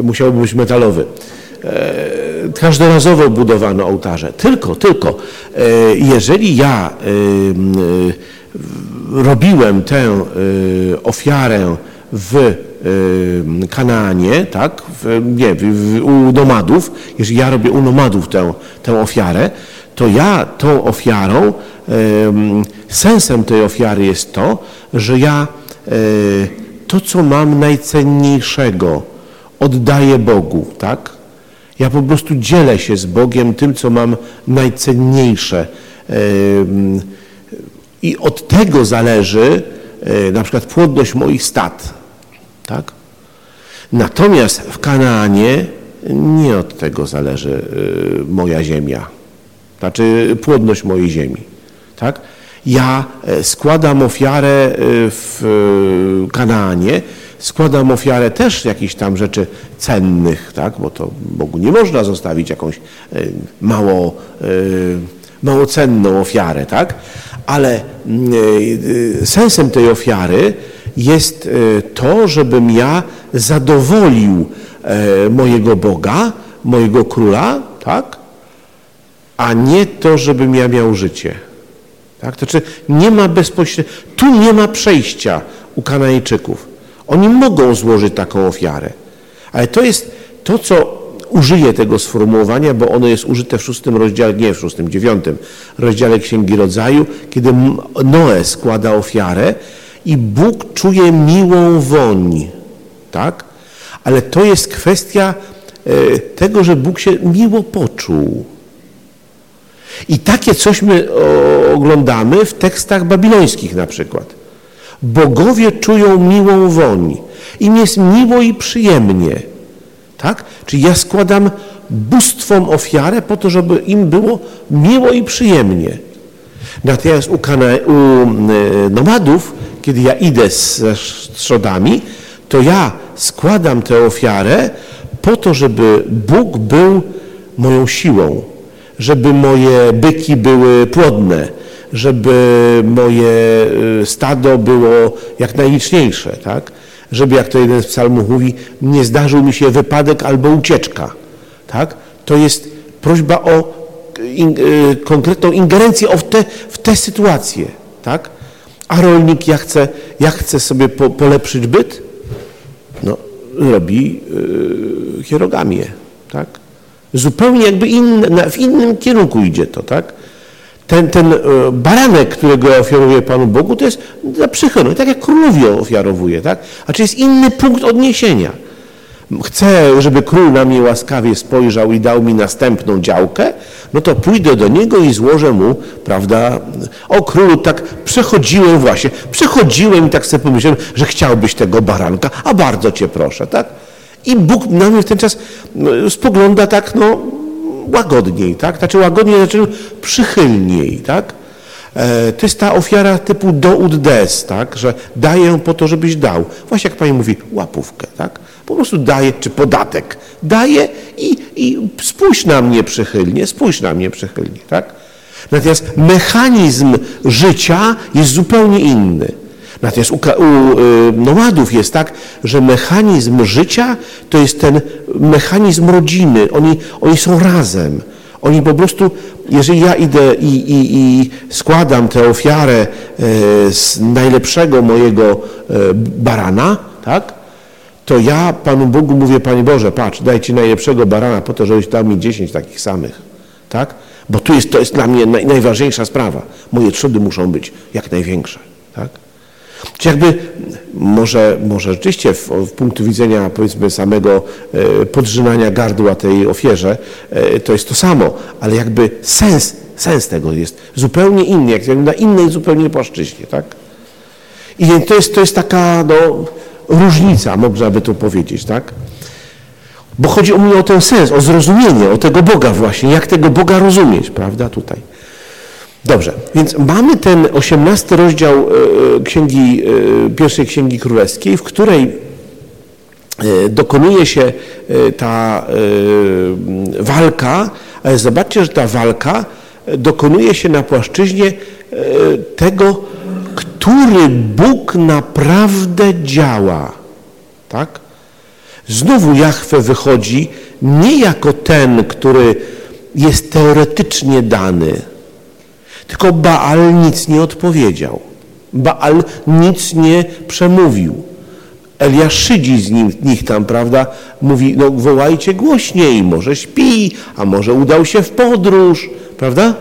Musiałby być metalowy. E, każdorazowo budowano ołtarze. Tylko, tylko, e, jeżeli ja e, robiłem tę ofiarę w Kanaanie, tak, w, nie, w, u nomadów, jeżeli ja robię u nomadów tę, tę ofiarę, to ja tą ofiarą, sensem tej ofiary jest to, że ja to, co mam najcenniejszego, oddaję Bogu, tak? Ja po prostu dzielę się z Bogiem tym, co mam najcenniejsze. I od tego zależy na przykład płodność moich stad. Tak? Natomiast w Kanaanie nie od tego zależy y, moja ziemia, znaczy płodność mojej ziemi. Tak? Ja e, składam ofiarę e, w e, Kanaanie, składam ofiarę też jakichś tam rzeczy cennych, tak? bo to Bogu nie można zostawić jakąś mało, mało cenną ofiarę, tak? ale mm, sensem tej ofiary jest e, to, żebym ja zadowolił e, mojego Boga, mojego króla, tak? a nie to, żebym ja miał życie. Tak? To znaczy nie ma bezpośrednio, tu nie ma przejścia u Kanajczyków. Oni mogą złożyć taką ofiarę, ale to jest to, co użyję tego sformułowania, bo ono jest użyte w szóstym rozdziale, nie w szóstym, dziewiątym rozdziale Księgi Rodzaju, kiedy Noe składa ofiarę i Bóg czuje miłą woń. Tak? Ale to jest kwestia e, tego, że Bóg się miło poczuł. I takie coś my oglądamy w tekstach babilońskich na przykład. Bogowie czują miłą woń. Im jest miło i przyjemnie. Tak? Czyli ja składam bóstwom ofiarę po to, żeby im było miło i przyjemnie. Natomiast u, u e, nomadów kiedy ja idę ze trzodami, to ja składam tę ofiarę po to, żeby Bóg był moją siłą, żeby moje byki były płodne, żeby moje y, stado było jak najliczniejsze, tak? Żeby, jak to jeden z psalmów mówi, nie zdarzył mi się wypadek albo ucieczka, tak? To jest prośba o in, y, konkretną ingerencję w te, w te sytuacje, tak? A rolnik, jak chce, jak chce sobie po, polepszyć byt? No, robi yy, hierogamię, tak? Zupełnie jakby inne, w innym kierunku idzie to, tak? Ten, ten yy, baranek, którego ja ofiaruję Panu Bogu, to jest za przychylność, tak jak królowi ofiarowuje, tak? A czy jest inny punkt odniesienia. Chcę, żeby król na mnie łaskawie spojrzał i dał mi następną działkę, no to pójdę do niego i złożę mu, prawda, o królu tak przechodziłem właśnie, przechodziłem i tak sobie pomyślałem, że chciałbyś tego baranka, a bardzo cię proszę, tak? I Bóg na mnie w ten czas no, spogląda tak, no, łagodniej, tak? Znaczy łagodniej, znaczy przychylniej, tak? E, to jest ta ofiara typu do ud des, tak? Że daję po to, żebyś dał. Właśnie jak Pani mówi, łapówkę, tak? Po prostu daje, czy podatek daje i, i spójrz na mnie przychylnie, spójrz na mnie przychylnie, tak? Natomiast mechanizm życia jest zupełnie inny. Natomiast u, u y, nomadów jest tak, że mechanizm życia to jest ten mechanizm rodziny. Oni, oni są razem. Oni po prostu, jeżeli ja idę i, i, i składam tę ofiarę e, z najlepszego mojego e, barana, tak? to ja Panu Bogu mówię, Panie Boże, patrz, daj Ci najlepszego barana po to, żebyś dał mi 10 takich samych. Tak? Bo tu jest, to jest dla mnie naj, najważniejsza sprawa. Moje trzody muszą być jak największe. Tak? Czy jakby może, może rzeczywiście w, w punktu widzenia powiedzmy samego e, podrzynania gardła tej ofierze e, to jest to samo, ale jakby sens, sens tego jest zupełnie inny, jak na innej zupełnie płaszczyźnie. Tak? I to jest, to jest taka no, różnica, można by tu powiedzieć, tak? Bo chodzi o mnie o ten sens, o zrozumienie, o tego Boga właśnie, jak tego Boga rozumieć, prawda, tutaj. Dobrze, więc mamy ten osiemnasty rozdział e, księgi, e, pierwszej Księgi Królewskiej, w której e, dokonuje się ta walka, ale zobaczcie, że ta walka dokonuje się na płaszczyźnie tego, który Bóg naprawdę działa. Tak? Znowu Jahwe wychodzi nie jako ten, który jest teoretycznie dany, tylko Baal nic nie odpowiedział. Baal nic nie przemówił. Elia szydzi z nich tam, prawda? Mówi, no wołajcie głośniej, może śpi, a może udał się w podróż, prawda?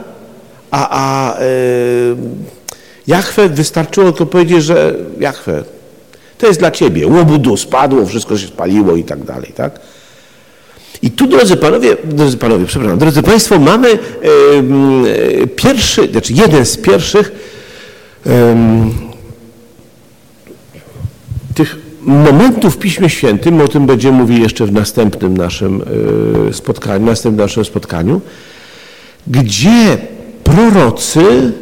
A, a yy, Jachwę wystarczyło to powiedzieć, że Jachwę, to jest dla ciebie. Łobudu spadło, wszystko się spaliło i tak dalej, tak? I tu, drodzy panowie, drodzy panowie, przepraszam, drodzy państwo, mamy e, pierwszy, znaczy jeden z pierwszych tych momentów w Piśmie Świętym, o tym będziemy mówili jeszcze w następnym naszym e, spotkaniu, następnym naszym spotkaniu, gdzie prorocy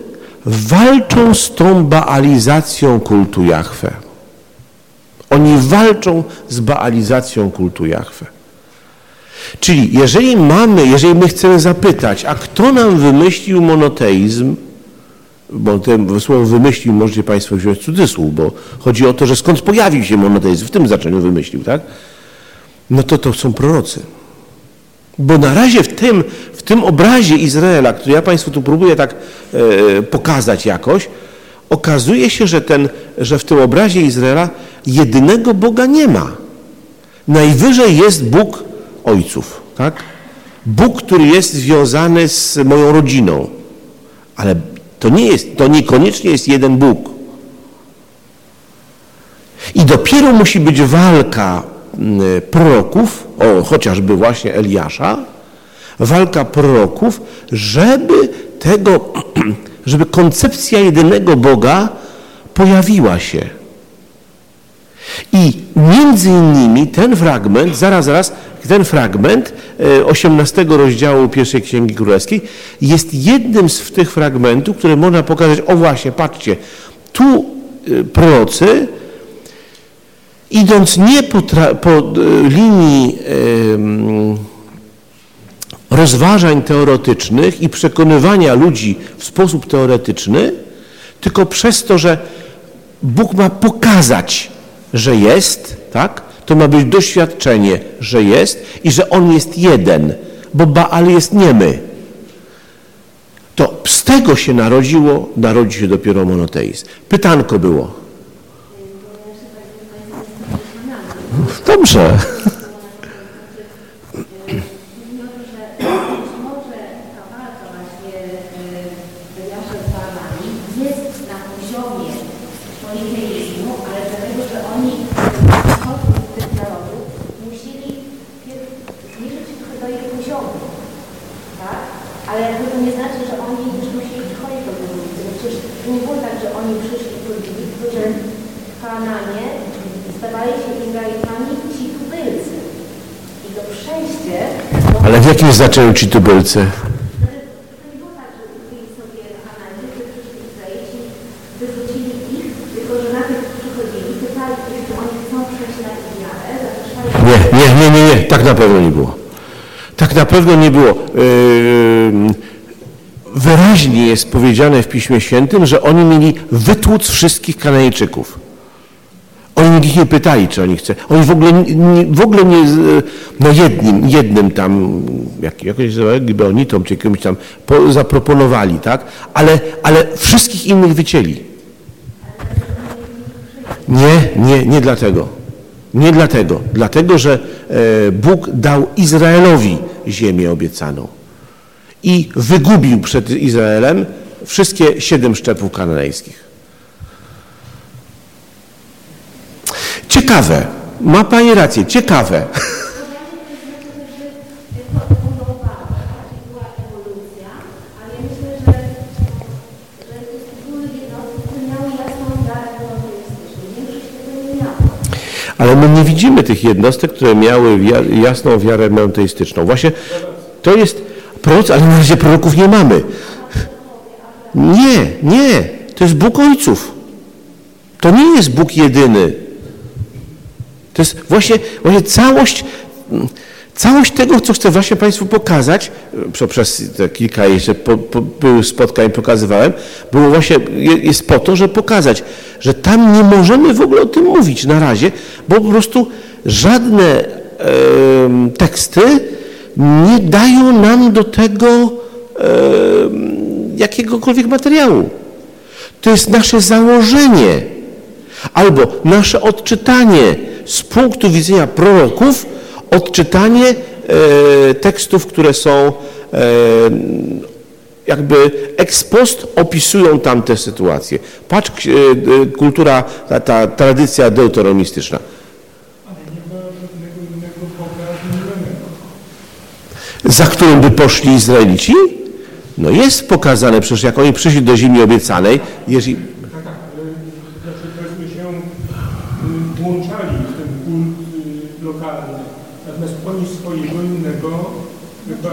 walczą z tą baalizacją kultu Jahwe. Oni walczą z baalizacją kultu Jahwe. Czyli jeżeli mamy, jeżeli my chcemy zapytać, a kto nam wymyślił monoteizm, bo ten słowo wymyślił możecie Państwo wziąć cudzysłów, bo chodzi o to, że skąd pojawił się monoteizm, w tym znaczeniu wymyślił, tak? No to to są prorocy. Bo na razie w tym, w tym obrazie Izraela, który ja Państwu tu próbuję tak e, pokazać jakoś, okazuje się, że, ten, że w tym obrazie Izraela jedynego Boga nie ma. Najwyżej jest Bóg ojców, tak? Bóg, który jest związany z moją rodziną. Ale to nie jest, to niekoniecznie jest jeden Bóg. I dopiero musi być walka Mm, proroków, o, chociażby właśnie Eliasza, walka proroków, żeby tego, żeby koncepcja jedynego Boga pojawiła się. I między innymi ten fragment, zaraz, zaraz, ten fragment 18 e, rozdziału pierwszej Księgi Królewskiej jest jednym z tych fragmentów, które można pokazać, o właśnie, patrzcie, tu e, prorocy idąc nie po, po e, linii rozważań teoretycznych i przekonywania ludzi w sposób teoretyczny, tylko przez to, że Bóg ma pokazać, że jest, tak? To ma być doświadczenie, że jest i że On jest jeden, bo Baal jest niemy. To z tego się narodziło, narodzi się dopiero monoteizm. Pytanko było. Dobrze. Znaczeniu ci? Nie, nie, nie, nie, nie, tak na pewno nie było. Tak na pewno nie było. Yy, wyraźnie jest powiedziane w Piśmie Świętym, że oni mieli wytłuc wszystkich Kanajczyków. Bóg ich nie pytali, czy oni chce. Oni w ogóle nie, w ogóle nie no jednym, jednym tam, jak, jakoś Gibeonitom, czy jakimś tam po, zaproponowali, tak? Ale, ale wszystkich innych wycięli. Nie, nie, nie dlatego. Nie dlatego. Dlatego, że e, Bóg dał Izraelowi ziemię obiecaną i wygubił przed Izraelem wszystkie siedem szczepów kananejskich. Ciekawe. Ma Pani rację, ciekawe. Ale my nie widzimy tych jednostek, które miały jasną wiarę monoteistyczną. Właśnie to jest proroc, ale na razie proroków nie mamy. Nie, nie. To jest Bóg ojców. To nie jest Bóg jedyny. To jest właśnie, właśnie całość, całość tego, co chcę właśnie Państwu pokazać, co przez te kilka jeszcze po, po, spotkań pokazywałem, było właśnie, jest po to, żeby pokazać, że tam nie możemy w ogóle o tym mówić na razie, bo po prostu żadne e, teksty nie dają nam do tego e, jakiegokolwiek materiału. To jest nasze założenie albo nasze odczytanie z punktu widzenia proroków odczytanie e, tekstów, które są e, jakby ex post opisują tamte sytuacje. Patrz, e, kultura, ta, ta tradycja deuteronomistyczna. Za którym by poszli Izraelici? No jest pokazane, przecież jak oni przyszli do ziemi obiecanej, jeżeli... Tak, tak, ale znaczy, się włączali w ten kult y, lokalny, natomiast oni swojego innego chyba...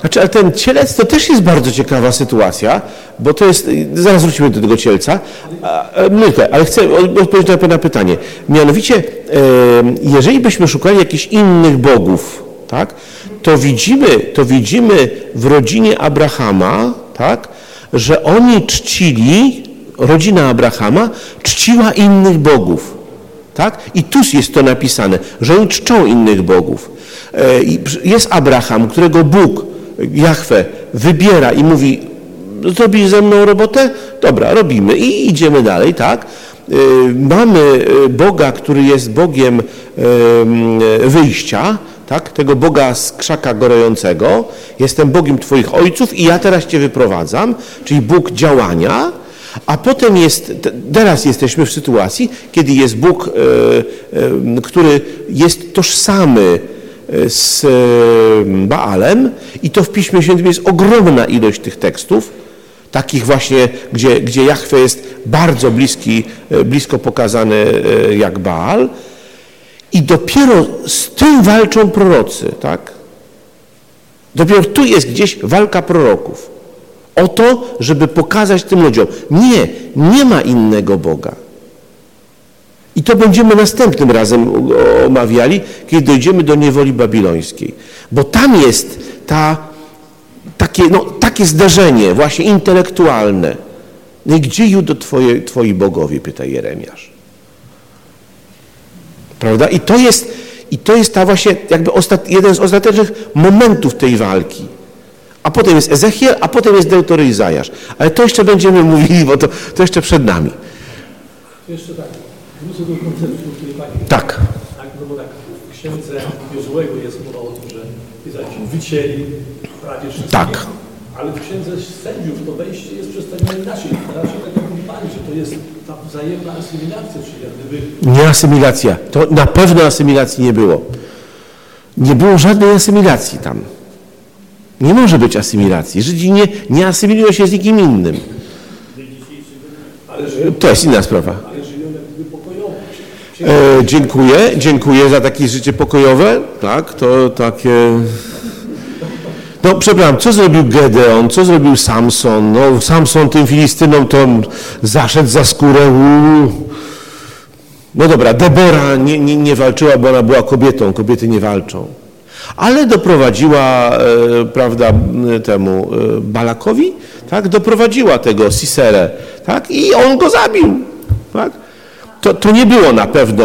Znaczy, ale ten cielec to też jest bardzo ciekawa sytuacja, bo to jest, zaraz wrócimy do tego cielca, Milkę, ale chcę odpowiedzieć na pytanie. Mianowicie, jeżeli byśmy szukali jakichś innych bogów, tak, to widzimy, to widzimy w rodzinie Abrahama, tak, że oni czcili, rodzina Abrahama czciła innych bogów. Tak? I tu jest to napisane, że oni czczą innych bogów. E, jest Abraham, którego Bóg, Jahwe, wybiera i mówi, zrobisz ze mną robotę? Dobra, robimy i idziemy dalej, tak? E, mamy e, Boga, który jest Bogiem wyjścia, tak? tego Boga z krzaka gorącego, jestem Bogiem Twoich ojców i ja teraz Cię wyprowadzam, czyli Bóg działania, a potem jest, teraz jesteśmy w sytuacji, kiedy jest Bóg, który jest tożsamy z Baalem i to w Piśmie Świętym jest ogromna ilość tych tekstów, takich właśnie, gdzie, gdzie Jachwę jest bardzo bliski, blisko pokazany jak Baal, i dopiero z tym walczą prorocy, tak? Dopiero tu jest gdzieś walka proroków. O to, żeby pokazać tym ludziom, nie, nie ma innego Boga. I to będziemy następnym razem omawiali, kiedy dojdziemy do niewoli babilońskiej. Bo tam jest ta, takie, no, takie zdarzenie właśnie intelektualne. No i gdzie Judo twoje, twoi bogowie, pyta Jeremiasz. Prawda? I to jest, i to jest ta właśnie jakby ostat, jeden z ostatecznych momentów tej walki. A potem jest Ezechiel, a potem jest Deutery Izajasz. Ale to jeszcze będziemy mówili, bo to, to jeszcze przed nami. Jeszcze tak, wrócę do o której Pani Tak. tak. No bo tak, w księdze Jozułego jest mowa o tym, że Izraelici wycięli prawie wszystkie. Tak. Ale w księdze sędziów to wejście jest przedstawione inaczej. Raczej tak jak mówi Pani, że to jest ta wzajemna asymilacja, czyli jak gdyby... Nie asymilacja. To na pewno asymilacji nie było. Nie było żadnej asymilacji tam. Nie może być asymilacji. Żydzi nie, nie asymilują się z nikim innym. To jest inna sprawa. Ale pokojowo. E, dziękuję, dziękuję za takie życie pokojowe. Tak, to takie... No przepraszam, co zrobił Gedeon, co zrobił Samson? No Samson tym Filistynom to zaszedł za skórę. No dobra, Debora nie, nie, nie walczyła, bo ona była kobietą. Kobiety nie walczą. Ale doprowadziła, e, prawda, temu e, Balakowi, tak, doprowadziła tego Siserę, tak? I on go zabił, tak? To, to nie było na pewno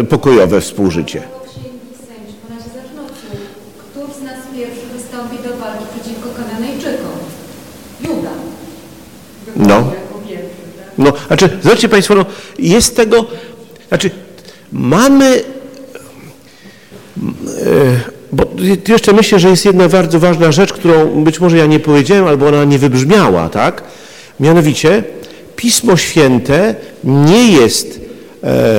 y, pokojowe współżycie. No. Jako pierwszy, tak? No, znaczy, zobaczcie Państwo, no, jest tego, znaczy, mamy, e, bo tu jeszcze myślę, że jest jedna bardzo ważna rzecz, którą być może ja nie powiedziałem, albo ona nie wybrzmiała, tak? Mianowicie, Pismo Święte nie jest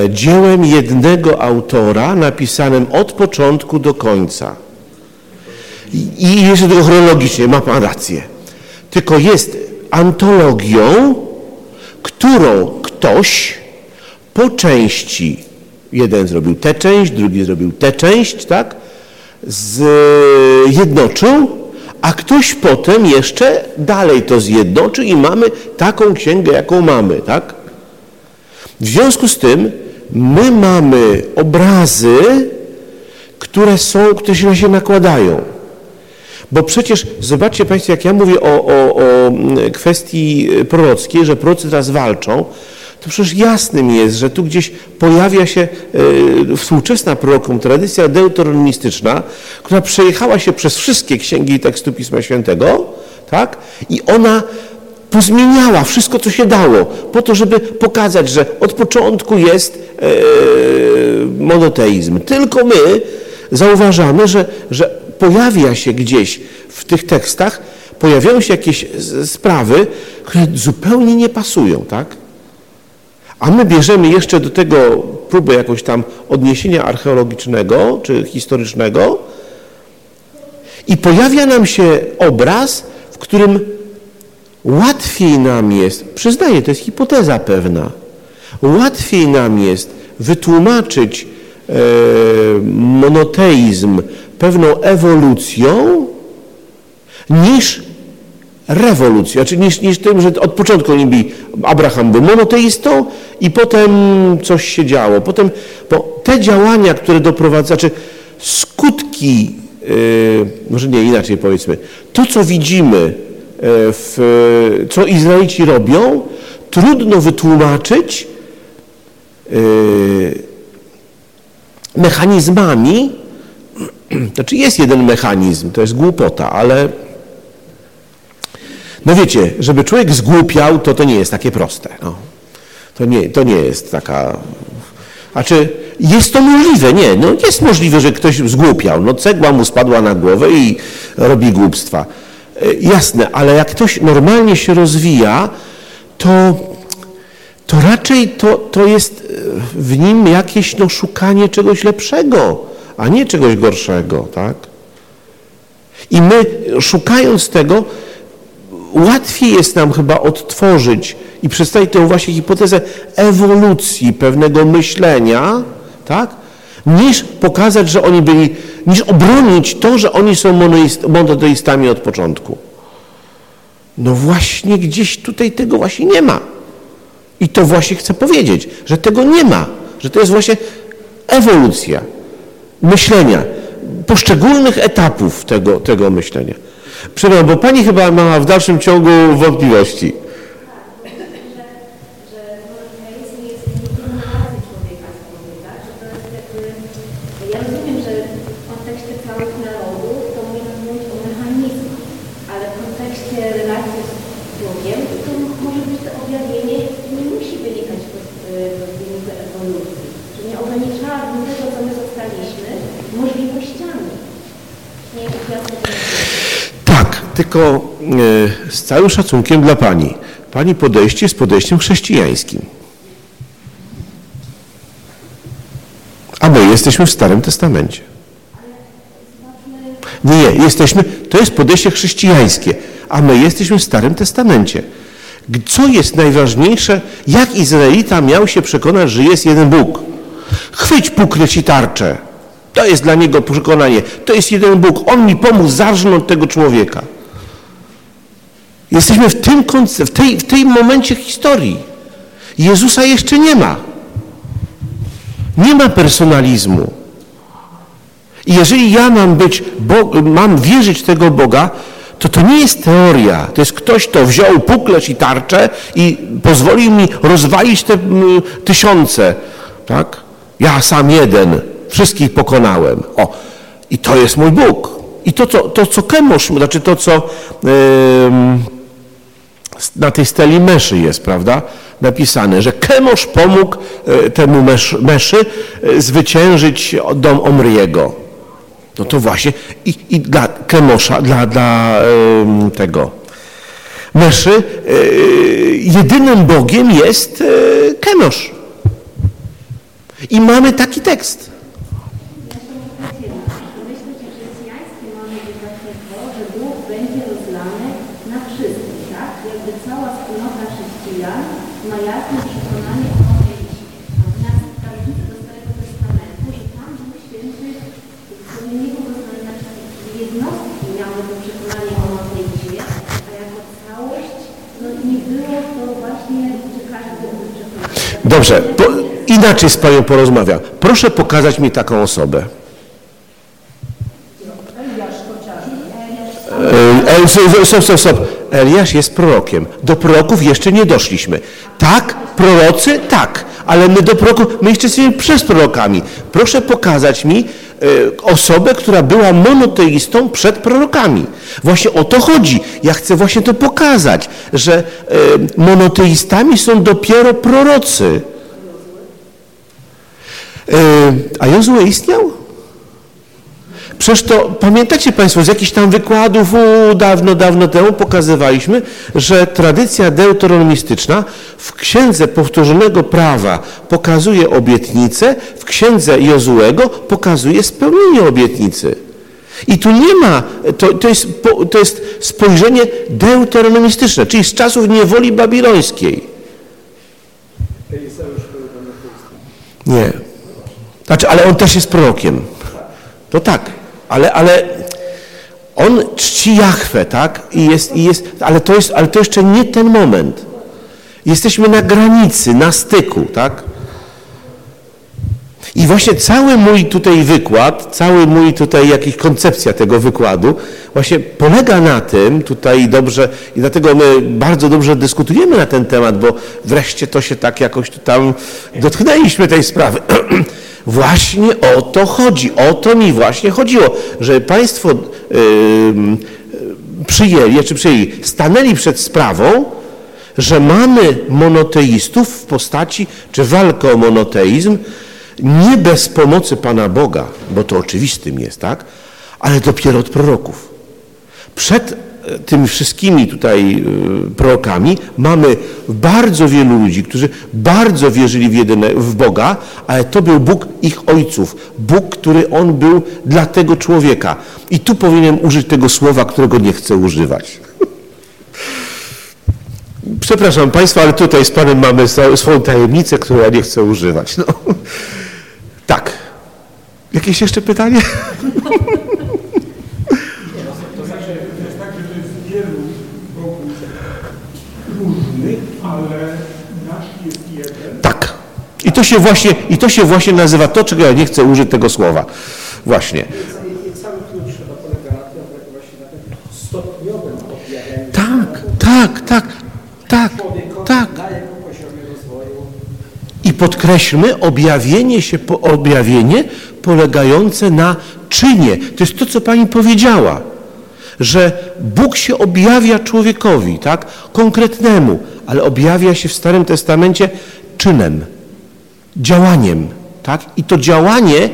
dziełem jednego autora napisanym od początku do końca. I, jest tego chronologicznie, ma Pan rację. Tylko jest antologią, którą ktoś po części, jeden zrobił tę część, drugi zrobił tę część, tak, zjednoczył, a ktoś potem jeszcze dalej to zjednoczył i mamy taką księgę, jaką mamy, tak? W związku z tym my mamy obrazy, które są, które się na siebie nakładają. Bo przecież, zobaczcie Państwo, jak ja mówię o, o, o kwestii prorockiej, że prorocy teraz walczą, to przecież jasnym jest, że tu gdzieś pojawia się e, współczesna prorokom tradycja deuteronomistyczna, która przejechała się przez wszystkie księgi i tekstu Pisma Świętego, tak? I ona pozmieniała wszystko, co się dało, po to, żeby pokazać, że od początku jest e, monoteizm. Tylko my zauważamy, że, że pojawia się gdzieś w tych tekstach, pojawiają się jakieś sprawy, które zupełnie nie pasują, tak? A my bierzemy jeszcze do tego próbę jakoś tam odniesienia archeologicznego czy historycznego i pojawia nam się obraz, w którym łatwiej nam jest, przyznaję, to jest hipoteza pewna, łatwiej nam jest wytłumaczyć e, monoteizm pewną ewolucją niż rewolucją, znaczy niż, niż tym, że od początku oni Abraham był monoteistą i potem coś się działo. Potem, bo te działania, które doprowadzają, znaczy skutki, yy, może nie inaczej powiedzmy, to co widzimy, w, co Izraelici robią, trudno wytłumaczyć yy, mechanizmami, znaczy jest jeden mechanizm, to jest głupota, ale no wiecie, żeby człowiek zgłupiał, to to nie jest takie proste. No. To, nie, to nie jest taka... A czy jest to możliwe? Nie, no jest możliwe, że ktoś zgłupiał. No cegła mu spadła na głowę i robi głupstwa. E, Jasne, ale jak ktoś normalnie się rozwija, to, to raczej to, to jest e, w nim jakieś no, szukanie czegoś lepszego, a nie czegoś gorszego, tak? I my szukając tego, łatwiej jest nam chyba odtworzyć i przedstawić tę właśnie hipotezę ewolucji pewnego myślenia, tak? niż pokazać, że oni byli, niż obronić to, że oni są monoteistami od początku. No właśnie gdzieś tutaj tego właśnie nie ma. I to właśnie chcę powiedzieć, że tego nie ma, że to jest właśnie ewolucja myślenia, poszczególnych etapów tego, tego myślenia. Przepraszam, bo pani chyba ma w dalszym ciągu wątpliwości. że monoteizm jest wynikiem relacji człowieka z Bogiem, tak? Że to jest jakby... Ja rozumiem, że w kontekście całych narodów to można mówić o mechanizmach, ale w kontekście relacji z Bogiem to może być to objawienie nie musi wynikać z z wyniku ewolucji. Że nie ograniczałabym tego, co my zostaliśmy, możliwościami. Nie wiem, jak ja sobie Tak, tylko e, z całym szacunkiem dla pani. Pani podejście jest podejściem chrześcijańskim. A my jesteśmy w Starym Testamencie. Nie, jesteśmy, to jest podejście chrześcijańskie, a my jesteśmy w Starym Testamencie. Co jest najważniejsze, jak Izraelita miał się przekonać, że jest jeden Bóg? Chwyć puknę ci tarczę. To jest dla niego przekonanie. To jest jeden Bóg. On mi pomógł zarżnąć tego człowieka. Jesteśmy w tym, w tej, w tej momencie historii. Jezusa jeszcze nie ma. Nie ma personalizmu. I jeżeli ja mam być, Bo, mam wierzyć tego Boga, to to nie jest teoria. To jest ktoś, kto wziął puklerz i tarczę i pozwolił mi rozwalić te mm, tysiące. Tak? Ja sam jeden. Wszystkich pokonałem. O, i to jest mój Bóg. I to, to, to co Kemosz, znaczy to, co em, na tej steli Meszy jest, prawda? Napisane, że Kemosz pomógł e, temu Mesz, Meszy e, zwyciężyć dom Omriego. No to właśnie i, i dla Kemosza, dla, dla tego Meszy e, jedynym Bogiem jest Kemosz. I mamy taki tekst. Myślę, że chrześcijańskie mamy być właśnie to, że Bóg będzie rozlany na wszystkich, Jakby cała wspólnota chrześcijan ma jasne przekonanie o modlitwie. Natomiast ta różnica do Starego Testamentu, że tam Duch Święty, nie był wszystkich, jednostki miały to przekonanie o modlitwie, a jako całość, no nie było to właśnie, że każdy był przekonany. Dobrze, po, inaczej z Panią porozmawiam. Proszę pokazać mi taką osobę. E, e, stop, stop, stop, stop. Eliasz jest prorokiem. Do proroków jeszcze nie doszliśmy. Tak, prorocy, tak, ale my do proroków, my jeszcze jesteśmy przez prorokami. Proszę pokazać mi e, osobę, która była monoteistą przed prorokami. Właśnie o to chodzi. Ja chcę właśnie to pokazać, że e, monoteistami są dopiero prorocy. E, A Jozue istniał? Przecież to pamiętacie Państwo z jakichś tam wykładów u, dawno, dawno temu pokazywaliśmy, że tradycja deuteronomistyczna w księdze powtórzonego prawa pokazuje obietnicę, w księdze Jozułego pokazuje spełnienie obietnicy. I tu nie ma, to, to, jest, to jest spojrzenie deuteronomistyczne, czyli z czasów niewoli babilońskiej. Nie. Znaczy, ale on też jest prorokiem. To tak, ale, ale on czci Jachwę, tak? I jest, i jest, ale, to jest, ale to jeszcze nie ten moment. Jesteśmy na granicy, na styku, tak? I właśnie cały mój tutaj wykład, cały mój tutaj jakiś koncepcja tego wykładu właśnie polega na tym, tutaj dobrze, i dlatego my bardzo dobrze dyskutujemy na ten temat, bo wreszcie to się tak jakoś tam dotknęliśmy tej sprawy. Właśnie o to chodzi, o to mi właśnie chodziło, że Państwo przyjęli, czy przyjęli, stanęli przed sprawą, że mamy monoteistów w postaci, czy walkę o monoteizm, nie bez pomocy Pana Boga, bo to oczywistym jest, tak? Ale dopiero od proroków. Przed tymi wszystkimi tutaj e, prorokami mamy bardzo wielu ludzi, którzy bardzo wierzyli w, jedyne, w Boga, ale to był Bóg ich ojców. Bóg, który On był dla tego człowieka. I tu powinienem użyć tego słowa, którego nie chcę używać. Przepraszam Państwa, ale tutaj z Panem mamy swoją tajemnicę, którą ja nie chcę używać. No. Tak. Jakieś jeszcze pytanie? To znaczy, to jest tak, że to jest wielu bogów różnych, ale nasz jest jeden. Tak. I to się właśnie, i to się właśnie nazywa to, czego ja nie chcę użyć tego słowa. Właśnie. Tak, tak, tak, tak, tak. I podkreślmy objawienie się, po- objawienie polegające na czynie. To jest to, co Pani powiedziała, że Bóg się objawia człowiekowi, tak, konkretnemu, ale objawia się w Starym Testamencie czynem, działaniem, tak, i to działanie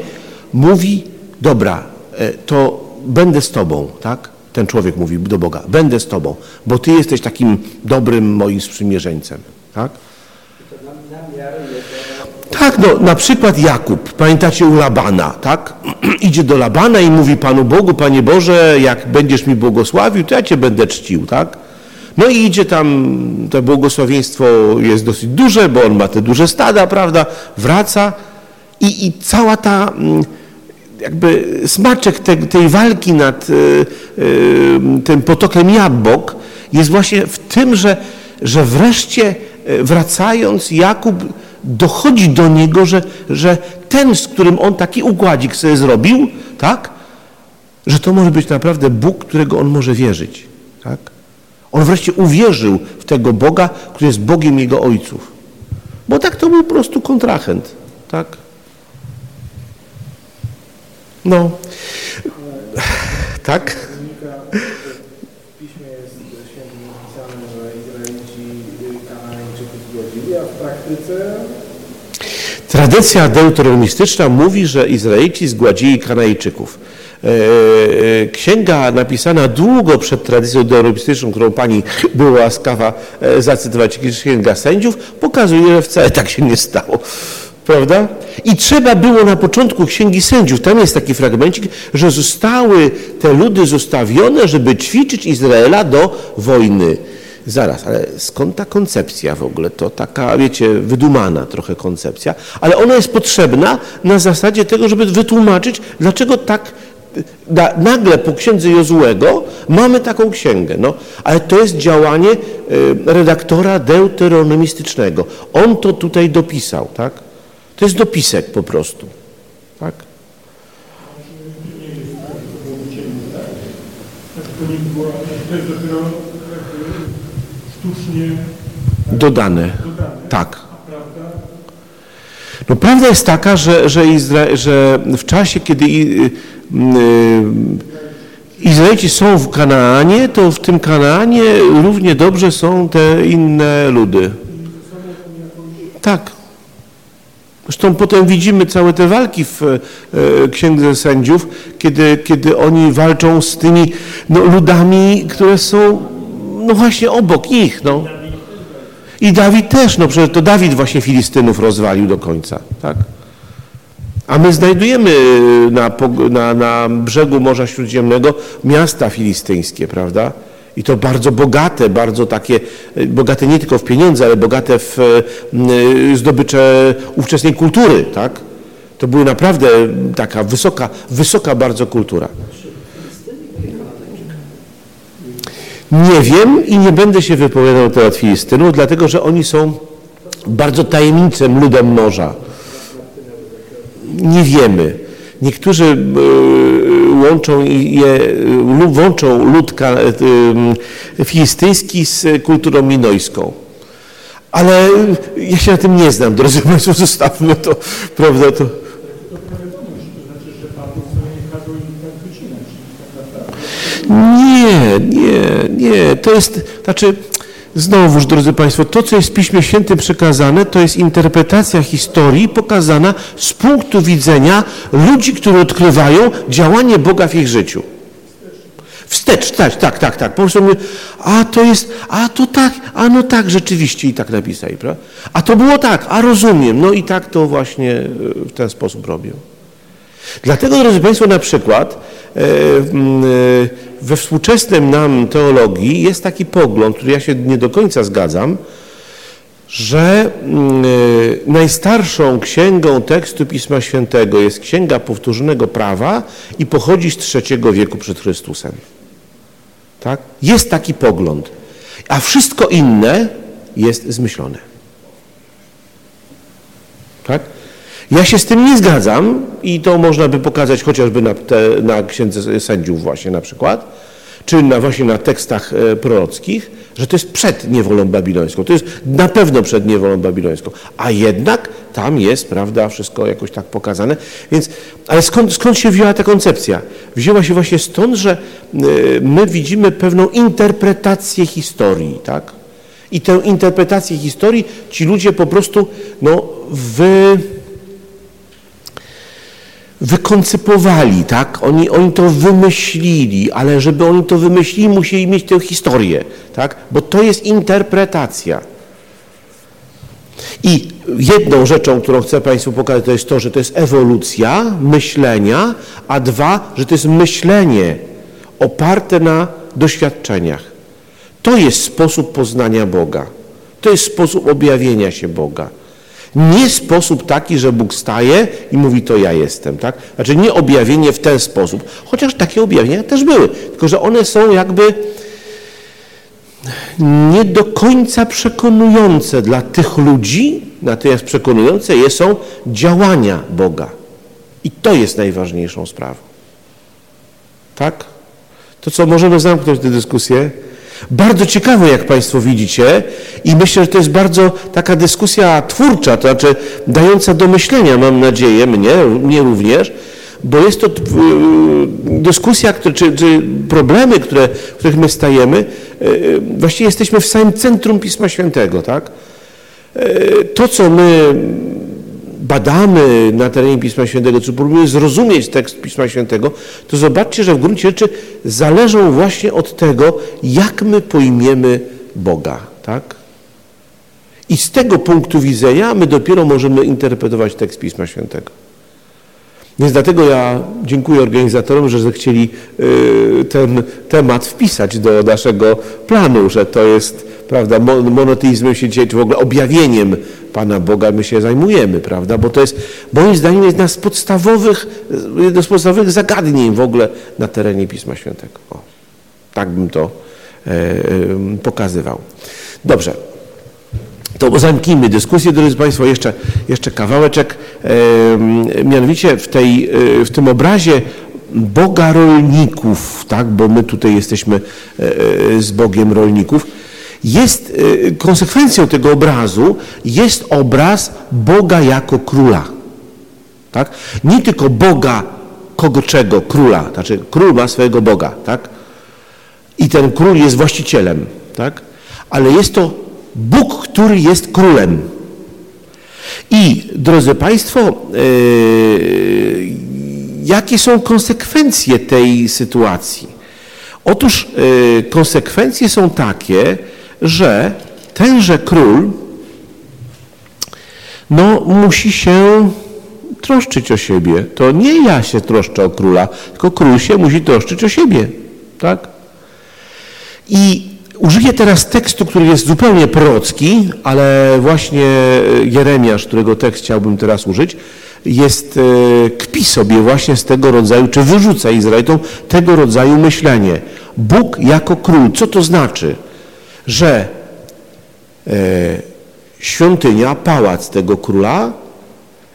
mówi, dobra, e, to będę z Tobą, tak, ten człowiek mówi do Boga, będę z Tobą, bo Ty jesteś takim dobrym moim sprzymierzeńcem, tak. Tak, no na przykład Jakub, pamiętacie u Labana, tak? Idzie do Labana i mówi Panu Bogu, Panie Boże, jak będziesz mi błogosławił, to ja Cię będę czcił, tak? No i idzie tam, to błogosławieństwo jest dosyć duże, bo on ma te duże stada, prawda? Wraca i, i cała ta mm, jakby smaczek te, tej walki nad y, y, tym potokiem Jabbok jest właśnie w tym, że, że wreszcie y, wracając Jakub dochodzi do niego, że, że ten, z którym on taki układzik sobie zrobił, tak, że to może być naprawdę Bóg, którego on może wierzyć. Tak? On wreszcie uwierzył w tego Boga, który jest Bogiem jego ojców. Bo tak to był po prostu kontrahent. Tak? No. Tak? Wynika, że w piśmie jest świętym napisane, że Izraelici Kanańczyków zgodzili, a w praktyce Tradycja deuteronomistyczna mówi, że Izraelici zgładzili Kanajczyków. E, e, Księga napisana długo przed tradycją deuteronomistyczną, którą pani była łaskawa e, zacytować, Księga Sędziów, pokazuje, że wcale tak się nie stało. Prawda? I trzeba było na początku Księgi Sędziów, tam jest taki fragmencik, że zostały te ludy zostawione, żeby ćwiczyć Izraela do wojny. Zaraz, ale skąd ta koncepcja w ogóle? To taka, wiecie, wydumana trochę koncepcja, ale ona jest potrzebna na zasadzie tego, żeby wytłumaczyć, dlaczego tak na, nagle po księdze Jozułego mamy taką księgę. No, ale to jest działanie y, redaktora deuteronomistycznego. On to tutaj dopisał, tak? To jest dopisek po prostu. Tak? Dodane. Tak. No prawda jest taka, że, że, Izra- że w czasie, kiedy y, Izraelici są w Kanaanie, to w tym Kanaanie równie dobrze są te inne ludy. Tak. Zresztą potem widzimy całe te walki w e, Księdze Sędziów, kiedy, kiedy oni walczą z tymi no, ludami, które są no właśnie obok nich. No. I Dawid też, no przecież to Dawid właśnie Filistynów rozwalił do końca, tak? A my znajdujemy na, pog- na, na brzegu Morza Śródziemnego miasta filistyńskie, prawda? I to bardzo bogate, bardzo takie, e, bogate nie tylko w pieniądze, ale bogate w e, zdobycze ówczesnej kultury, tak? To była naprawdę taka wysoka, wysoka bardzo kultura. Nie wiem i nie będę się wypowiadał na temat Filistynów, dlatego że oni są bardzo tajemniczym ludem morza. Nie wiemy. Niektórzy e, łączą je, łączą lud ka- e, filistyński z kulturą minojską. Ale ja się na tym nie znam, drodzy Państwo, zostawmy to, prawda, to... Nie, nie, nie. To jest, znaczy, znowuż, drodzy Państwo, to, co jest w Piśmie Świętym przekazane, to jest interpretacja historii pokazana z punktu widzenia ludzi, którzy odkrywają działanie Boga w ich życiu. Wstecz, tak, tak, tak, tak. Po prostu mówię, a to jest, a to tak, a no tak, rzeczywiście i tak napisali, prawda? A to było tak, a rozumiem, no i tak to właśnie e, w ten sposób robią. Dlatego, drodzy Państwo, na przykład e, e, we współczesnym nam teologii jest taki pogląd, który ja się nie do końca zgadzam, że mm, e, najstarszą księgą tekstu Pisma Świętego jest Księga Powtórzonego Prawa i pochodzi z III wieku przed Chrystusem. Tak? Jest taki pogląd, a wszystko inne jest zmyślone. Tak? Ja się z tym nie zgadzam i to można by pokazać chociażby na, te, na księdze sędziów właśnie na przykład, czy na, właśnie na tekstach e, prorockich, że to jest przed niewolą babilońską. To jest na pewno przed niewolą babilońską. A jednak tam jest, prawda, wszystko jakoś tak pokazane. Więc, ale skąd, skąd się wzięła ta koncepcja? Wzięła się właśnie stąd, że e, my widzimy pewną interpretację historii, tak? I tę interpretację historii ci ludzie po prostu no, wy, wykoncypowali, tak? Oni, oni to wymyślili, ale żeby oni to wymyślili, musieli mieć tę historię, tak? Bo to jest interpretacja. I jedną rzeczą, którą chcę Państwu pokazać, to jest to, że to jest ewolucja myślenia, a dwa, że to jest myślenie oparte na doświadczeniach. To jest sposób poznania Boga. To jest sposób objawienia się Boga. Nie sposób taki, że Bóg staje i mówi, to ja jestem, tak? Znaczy nie objawienie w ten sposób, chociaż takie objawienia też były, tylko że one są jakby nie do końca przekonujące dla tych ludzi, natomiast przekonujące je są działania Boga. I to jest najważniejszą sprawą. Tak? To co, możemy zamknąć tę dyskusję? Bardzo ciekawe, jak Państwo widzicie i myślę, że to jest bardzo taka dyskusja twórcza, to znaczy dająca do myślenia, mam nadzieję, mnie, mnie również, bo jest to y, dyskusja, czy, czy problemy, które, których my stajemy, y, właściwie jesteśmy w samym centrum Pisma Świętego, tak? Y, to, co my badamy na terenie Pisma Świętego, czy próbujemy zrozumieć tekst Pisma Świętego, to zobaczcie, że w gruncie rzeczy zależą właśnie od tego, jak my pojmiemy Boga, tak? I z tego punktu widzenia my dopiero możemy interpretować tekst Pisma Świętego. Więc dlatego ja dziękuję organizatorom, że zechcieli y, ten temat wpisać do naszego planu, że to jest, prawda, monoteizmem się dzisiaj, czy w ogóle objawieniem Pana Boga my się zajmujemy, prawda, bo to jest, moim zdaniem, jedna z podstawowych, jedno z podstawowych zagadnień w ogóle na terenie Pisma Świętego. O, tak bym to e, e, pokazywał. Dobrze. To zamknijmy dyskusję, drodzy Państwo, jeszcze, jeszcze kawałeczek. E, mianowicie w, tej, e, w tym obrazie Boga rolników, tak, bo my tutaj jesteśmy e, e z Bogiem rolników, jest e, konsekwencją tego obrazu jest obraz Boga jako króla. Tak? Nie tylko Boga kogo czego, króla. Znaczy król ma swojego Boga, tak? I ten król jest właścicielem, tak? Ale jest to Bóg, który jest królem. I, drodzy Państwo, yy, jakie są konsekwencje tej sytuacji? Otóż yy, konsekwencje są takie, że tenże król no, musi się troszczyć o siebie. To nie ja się troszczę o króla, tylko król się musi troszczyć o siebie. Tak? I Użyję teraz tekstu, który jest zupełnie prorocki, ale właśnie Jeremiasz, którego tekst chciałbym teraz użyć, jest, e, kpi sobie właśnie z tego rodzaju, czy wyrzuca Izraelitom tego rodzaju myślenie. Bóg jako król. Co to znaczy? Że e, świątynia, pałac tego króla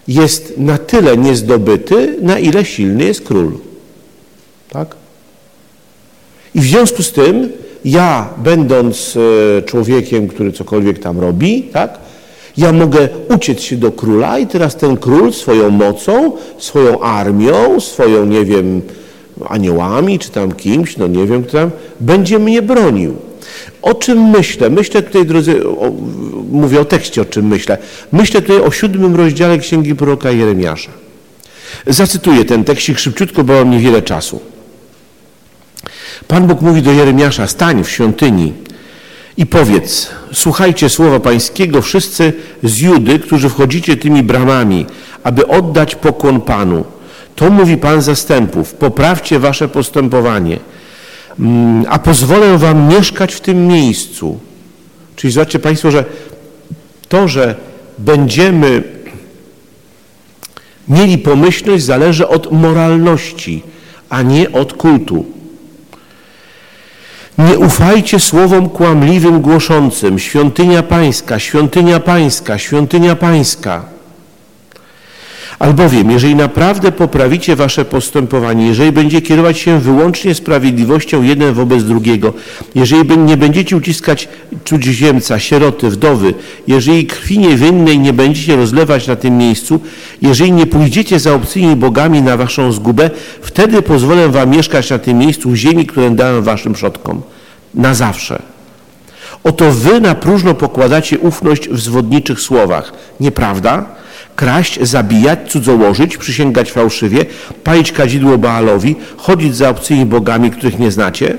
jest na tyle niezdobyty, na ile silny jest król. Tak? I w związku z tym ja, będąc e, człowiekiem, który cokolwiek tam robi, tak, ja mogę uciec się do króla i teraz ten król swoją mocą, swoją armią, swoją, nie wiem, aniołami czy tam kimś, no nie wiem kto tam, będzie mnie bronił. O czym myślę? Myślę tutaj, drodzy, o, mówię o tekście, o czym myślę. Myślę tutaj o siódmym rozdziale Księgi Proroka Jeremiasza. Zacytuję ten tekścik szybciutko, bo mam niewiele czasu. Pan Bóg mówi do Jeremiasza, stań w świątyni i powiedz, słuchajcie słowa pańskiego wszyscy z Judy, którzy wchodzicie tymi bramami, aby oddać pokłon Panu. To mówi Pan zastępów, poprawcie wasze postępowanie, a pozwolę wam mieszkać w tym miejscu. Czyli zobaczcie Państwo, że to, że będziemy mieli pomyślność zależy od moralności, a nie od kultu. Nie ufajcie słowom kłamliwym głoszącym świątynia pańska, świątynia pańska, świątynia pańska. Albowiem, jeżeli naprawdę poprawicie wasze postępowanie, jeżeli będzie kierować się wyłącznie sprawiedliwością jeden wobec drugiego, jeżeli nie będziecie uciskać cudzoziemca, sieroty, wdowy, jeżeli krwi niewinnej nie będziecie rozlewać na tym miejscu, jeżeli nie pójdziecie za obcymi bogami na waszą zgubę, wtedy pozwolę wam mieszkać na tym miejscu ziemi, którą dałem waszym przodkom. Na zawsze. Oto wy na próżno pokładacie ufność w zwodniczych słowach. Nieprawda? Kraść, zabijać, cudzołożyć, przysięgać fałszywie, palić kadzidło Baalowi, chodzić za obcymi bogami, których nie znacie,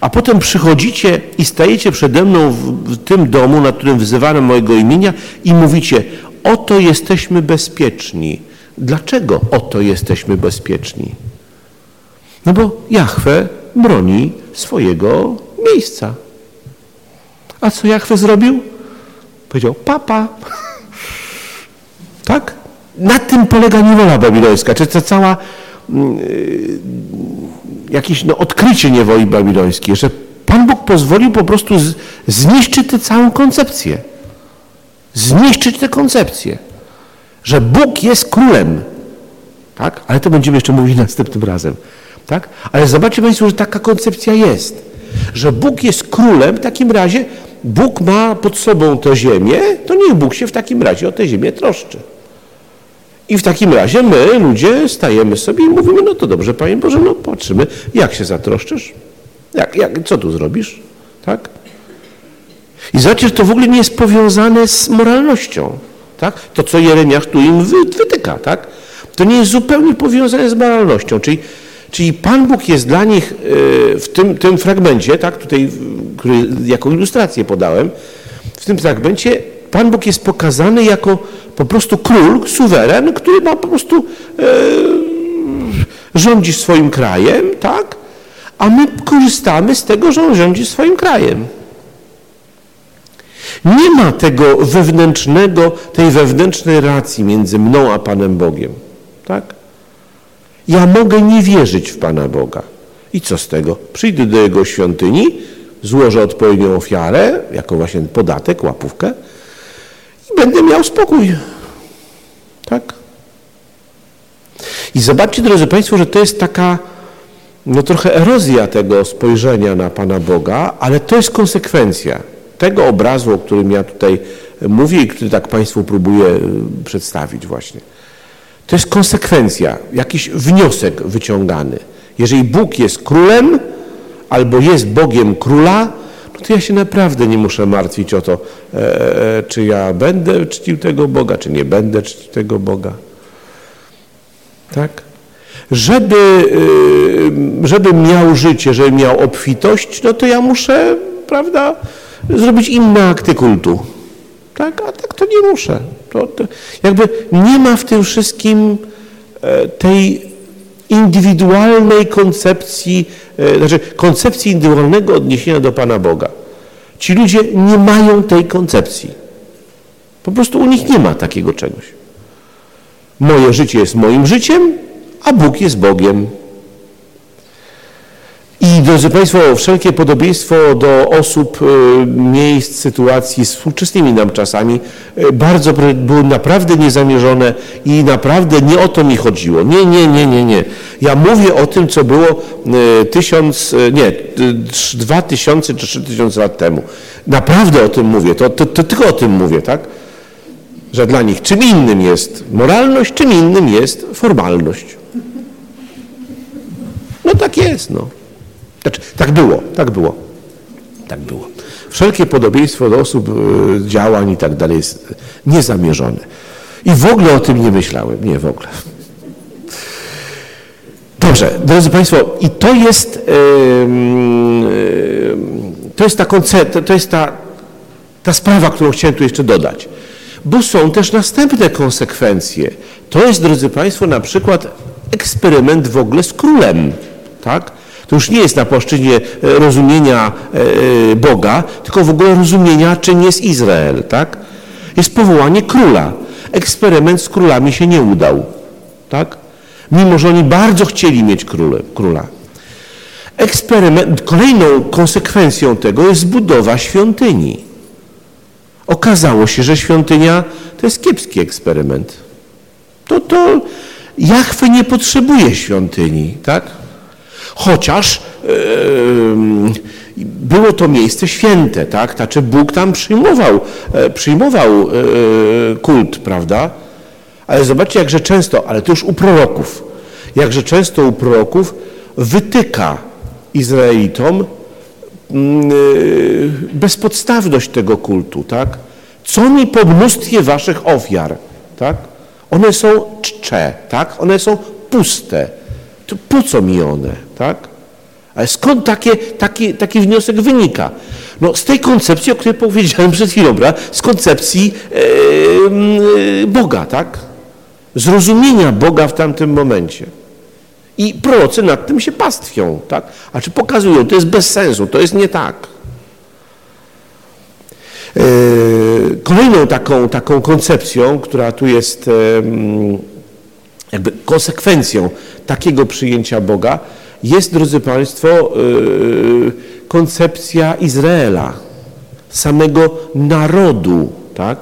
a potem przychodzicie i stajecie przede mną w, tym domu, na którym wzywano mojego imienia i mówicie, oto jesteśmy bezpieczni. Dlaczego oto jesteśmy bezpieczni? No bo Jahwe broni swojego miejsca. A co Jahwe zrobił? Powiedział, papa. Tak? Na tym polega niewola babilońska, czy to cała yy, jakieś no, odkrycie niewoli babilońskiej, że Pan Bóg pozwolił po prostu zniszczyć tę całą koncepcję. Zniszczyć tę koncepcję, że Bóg jest królem. Tak? Ale to będziemy jeszcze mówić następnym razem. Tak? Ale zobaczcie Państwo, że taka koncepcja jest. że Bóg jest królem, w takim razie Bóg ma pod sobą tę ziemię, to niech Bóg się w takim razie o tę ziemię troszczy. I w takim razie my, ludzie, stajemy sobie i mówimy, no to dobrze, Panie Boże, no patrzymy, jak się zatroszczysz? Jak, jak, co tu zrobisz? Tak? I zobaczcie, że to w ogóle nie jest powiązane z moralnością. Tak? To, co Jeremiasz tu im wytyka, tak? to nie jest zupełnie powiązane z moralnością. Czyli, czyli Pan Bóg jest dla nich e, w tym, tym fragmencie, tak? tutaj, który jako ilustrację podałem, w tym fragmencie Pan Bóg jest pokazany jako po prostu król, suweren, który ma po prostu e, rządzi swoim krajem, tak? A my korzystamy z tego, że on rządzi swoim krajem. Nie ma tego wewnętrznego, tej wewnętrznej relacji między mną a Panem Bogiem. Tak? Ja mogę nie wierzyć w Pana Boga. I co z tego? Przyjdę do Jego świątyni, złożę odpowiednią ofiarę, jako właśnie podatek, łapówkę i będę miał spokój. Tak? I zobaczcie, drodzy Państwo, że to jest taka no trochę erozja tego spojrzenia na Pana Boga, ale to jest konsekwencja tego obrazu, o którym ja tutaj mówię i który tak Państwu próbuję y, przedstawić właśnie. To jest konsekwencja, jakiś wniosek wyciągany. Jeżeli Bóg jest królem albo jest Bogiem króla, to ja się naprawdę nie muszę martwić o to, e, e czy ja będę czcił tego Boga, czy nie będę czcił tego Boga. Tak? Żeby, y, żeby miał życie, żeby miał obfitość, no to ja muszę, prawda, zrobić inne akty kultu. Tak? A tak to nie muszę. To, to jakby nie ma w tym wszystkim e, tej indywidualnej koncepcji, e, znaczy koncepcji indywidualnego odniesienia do Pana Boga. Ci ludzie nie mają tej koncepcji. Po prostu u nich nie ma takiego czegoś. Moje życie jest moim życiem, a Bóg jest Bogiem. I drodzy Państwo, wszelkie podobieństwo do osób, e, miejsc, sytuacji z współczesnymi nam czasami e, bardzo było naprawdę niezamierzone i naprawdę nie o to mi chodziło. Nie, nie, nie, nie, nie. Ja mówię o tym, co było e, tysiąc, nie, dwa tysiące czy trzy tysiące lat temu. Naprawdę o tym mówię, to, to, to tylko o tym mówię, tak? Że dla nich czym innym jest moralność, czym innym jest formalność. No tak jest, no. Znaczy, tak było, tak było. Tak było. Wszelkie podobieństwo do osób, e, działań i tak dalej jest niezamierzone. I w ogóle o tym nie myślałem. Nie, w ogóle. Dobrze, drodzy Państwo, i to jest, to jest ta koncept, to jest ta, ta sprawa, którą chciałem tu jeszcze dodać. Bo są też następne konsekwencje. To jest, drodzy Państwo, na przykład eksperyment w ogóle z królem. Tak? To już nie jest na płaszczyźnie e, rozumienia e, e, Boga, tylko w ogóle rozumienia, czym jest Izrael. Tak? Jest powołanie króla. Eksperyment z królami się nie udał. Tak? Mimo, że oni bardzo chcieli mieć króle, króla. Eksperyment, kolejną konsekwencją tego jest budowa świątyni. Okazało się, że świątynia to jest kiepski eksperyment. To, to Jachwy nie potrzebuje świątyni, tak? Chociaż było to miejsce święte, tak? Znaczy Bóg tam przyjmował, e, przyjmował e, kult, prawda? Ale zobaczcie, jakże często, ale to już u proroków, jakże często u proroków wytyka Izraelitom mm, e, bezpodstawność tego kultu, tak? Co mi po mnóstwie waszych ofiar, tak? One są czcze, tak? One są puste. To po co mi one? Tak? Ale skąd takie, taki, taki wniosek wynika? No z tej koncepcji, o której powiedziałem przed chwilą, prawda? z koncepcji e, Boga, tak? Zrozumienia Boga w tamtym momencie. I prorocy nad tym się pastwią, tak? A czy pokazują, to jest bez sensu, to jest nie tak. E, kolejną taką, taką koncepcją, która tu jest jakby konsekwencją takiego przyjęcia Boga jest, drodzy Państwo, yy, koncepcja Izraela, samego narodu, tak?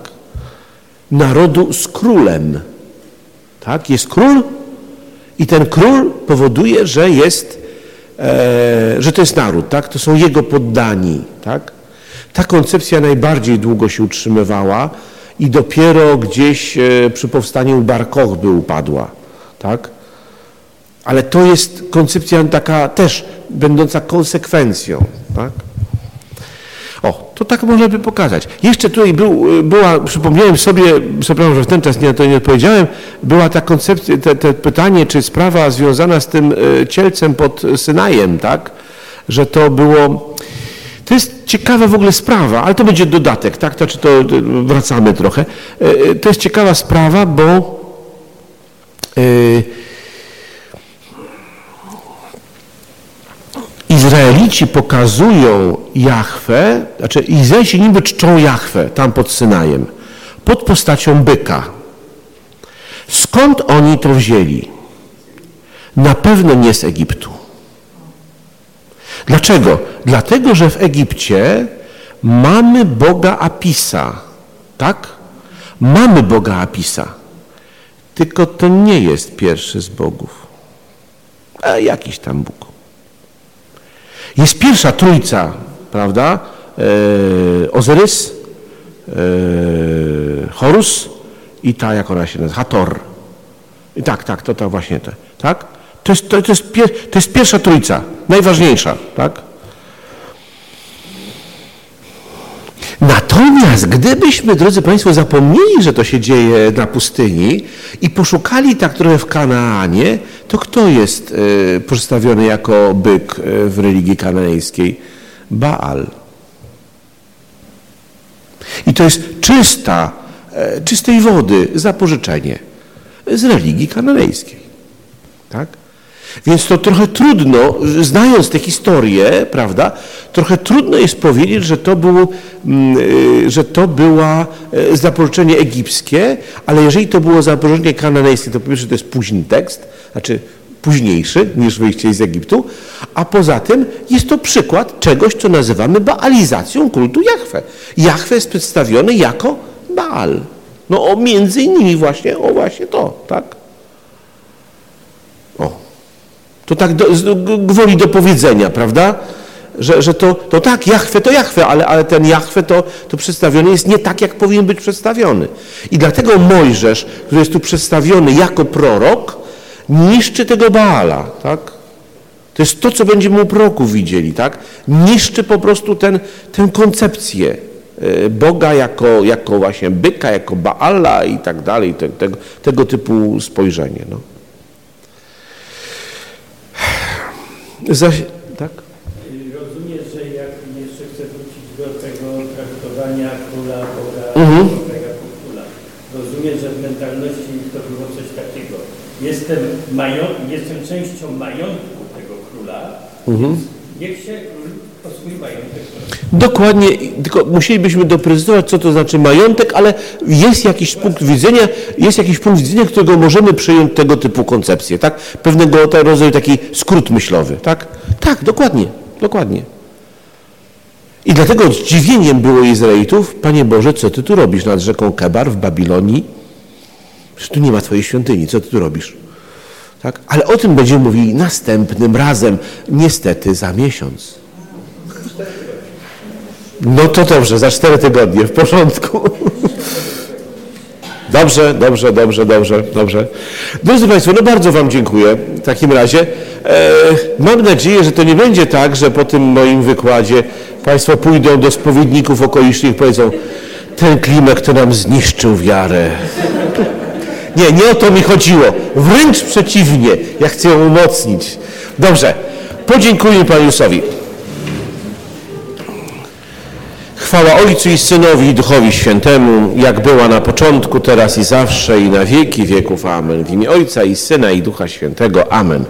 Narodu z królem. Tak? Jest król i ten król powoduje, że jest e, że to jest naród, tak? To są jego poddani, tak? Ta koncepcja najbardziej długo się utrzymywała i dopiero gdzieś e, przy powstaniu Bar Kochby upadła, tak? Ale to jest koncepcja taka też będąca konsekwencją, tak? O, to tak można by pokazać. Jeszcze tutaj był, była, przypomniałem sobie, przepraszam, że w ten czas nie, to nie odpowiedziałem, była ta koncepcja, te, te pytanie, czy sprawa związana z tym e, cielcem pod Synajem, tak? Że to było, to jest ciekawa w ogóle sprawa, ale to będzie dodatek, tak? To, czy to e, wracamy trochę. E, e, To jest ciekawa sprawa, bo e, Izraelici pokazują Jachwę, znaczy Izraelici niby czczą Jachwę tam pod Synajem, pod postacią byka. Skąd oni to wzięli? Na pewno nie z Egiptu. Dlaczego? Dlatego, że w Egipcie mamy Boga Apisa, tak? Mamy Boga Apisa. Tylko to nie jest pierwszy z bogów, a jakiś tam Bóg. Jest pierwsza trójca, prawda? E, Ozyrys, e, Horus i ta, jak ona się nazywa, Hator. I tak, tak, to, to właśnie te, tak? To jest, to, to, jest pier, to jest pierwsza trójca, najważniejsza, tak? Natomiast gdybyśmy, drodzy Państwo, zapomnieli, że to się dzieje na pustyni i poszukali tak trochę w Kanaanie, to kto jest e, przedstawiony jako byk e, w religii kananejskiej? Baal. I to jest czysta, e, czystej wody zapożyczenie z religii kananejskiej. Tak? Więc to trochę trudno, znając tę historię, prawda, trochę trudno jest powiedzieć, że to, był, mm, y, że to była e, zapożyczenie egipskie, ale jeżeli to było zapożyczenie kananejskie, to po pierwsze to jest późny tekst, znaczy późniejszy niż wyjście z Egiptu, a poza tym jest to przykład czegoś, co nazywamy baalizacją kultu Jahwe. Jahwe jest przedstawiony jako Baal. No o między innymi właśnie, o właśnie to, tak? O. To tak do, gwoli do powiedzenia, prawda? Że, że to, to tak, Jachwę to Jachwę, ale, ale ten Jachwę to, to przedstawiony jest nie tak, jak powinien być przedstawiony. I dlatego Mojżesz, który jest tu przedstawiony jako prorok, niszczy tego Baala, tak? To jest to, co będziemy u proroków widzieli, tak? Niszczy po prostu ten, tę koncepcję e, Boga jako, jako właśnie byka, jako Baala i tak dalej, te, tego, tego typu spojrzenie. No. Zaś, tak? Rozumiem, że jak jeszcze chcę wrócić do tego traktowania króla Boga Mhm. Boga króla. Rozumiem, że w mentalności to było coś takiego. Jestem, mają, jestem częścią majątku tego króla, Mhm. więc niech się swój majątek. Dokładnie, tylko musielibyśmy doprecyzować, co to znaczy majątek, ale jest jakiś punkt widzenia, jest jakiś punkt widzenia, którego możemy przyjąć tego typu koncepcję, tak? Pewnego rodzaju taki skrót myślowy, tak? Tak, dokładnie, dokładnie. I dlatego zdziwieniem było Izraelitów, Panie Boże, co Ty tu robisz nad rzeką Kebar w Babilonii? Przecież tu nie ma Twojej świątyni, co Ty tu robisz? Tak? Ale o tym będziemy mówili następnym razem, niestety za miesiąc. No to dobrze, za cztery tygodnie, w porządku. Dobrze, dobrze, dobrze, dobrze, dobrze. Drodzy Państwo, no bardzo Wam dziękuję w takim razie. E, mam nadzieję, że to nie będzie tak, że po tym moim wykładzie Państwo pójdą do spowiedników okolicznych i powiedzą ten klimek to nam zniszczył wiarę. Nie, nie o to mi chodziło. Wręcz przeciwnie, ja chcę ją umocnić. Dobrze, podziękuję Panu Jusowi. Chwała Ojcu i Synowi i Duchowi Świętemu, jak była na początku, teraz i zawsze i na wieki wieków. Amen. W imię Ojca i Syna i Ducha Świętego. Amen.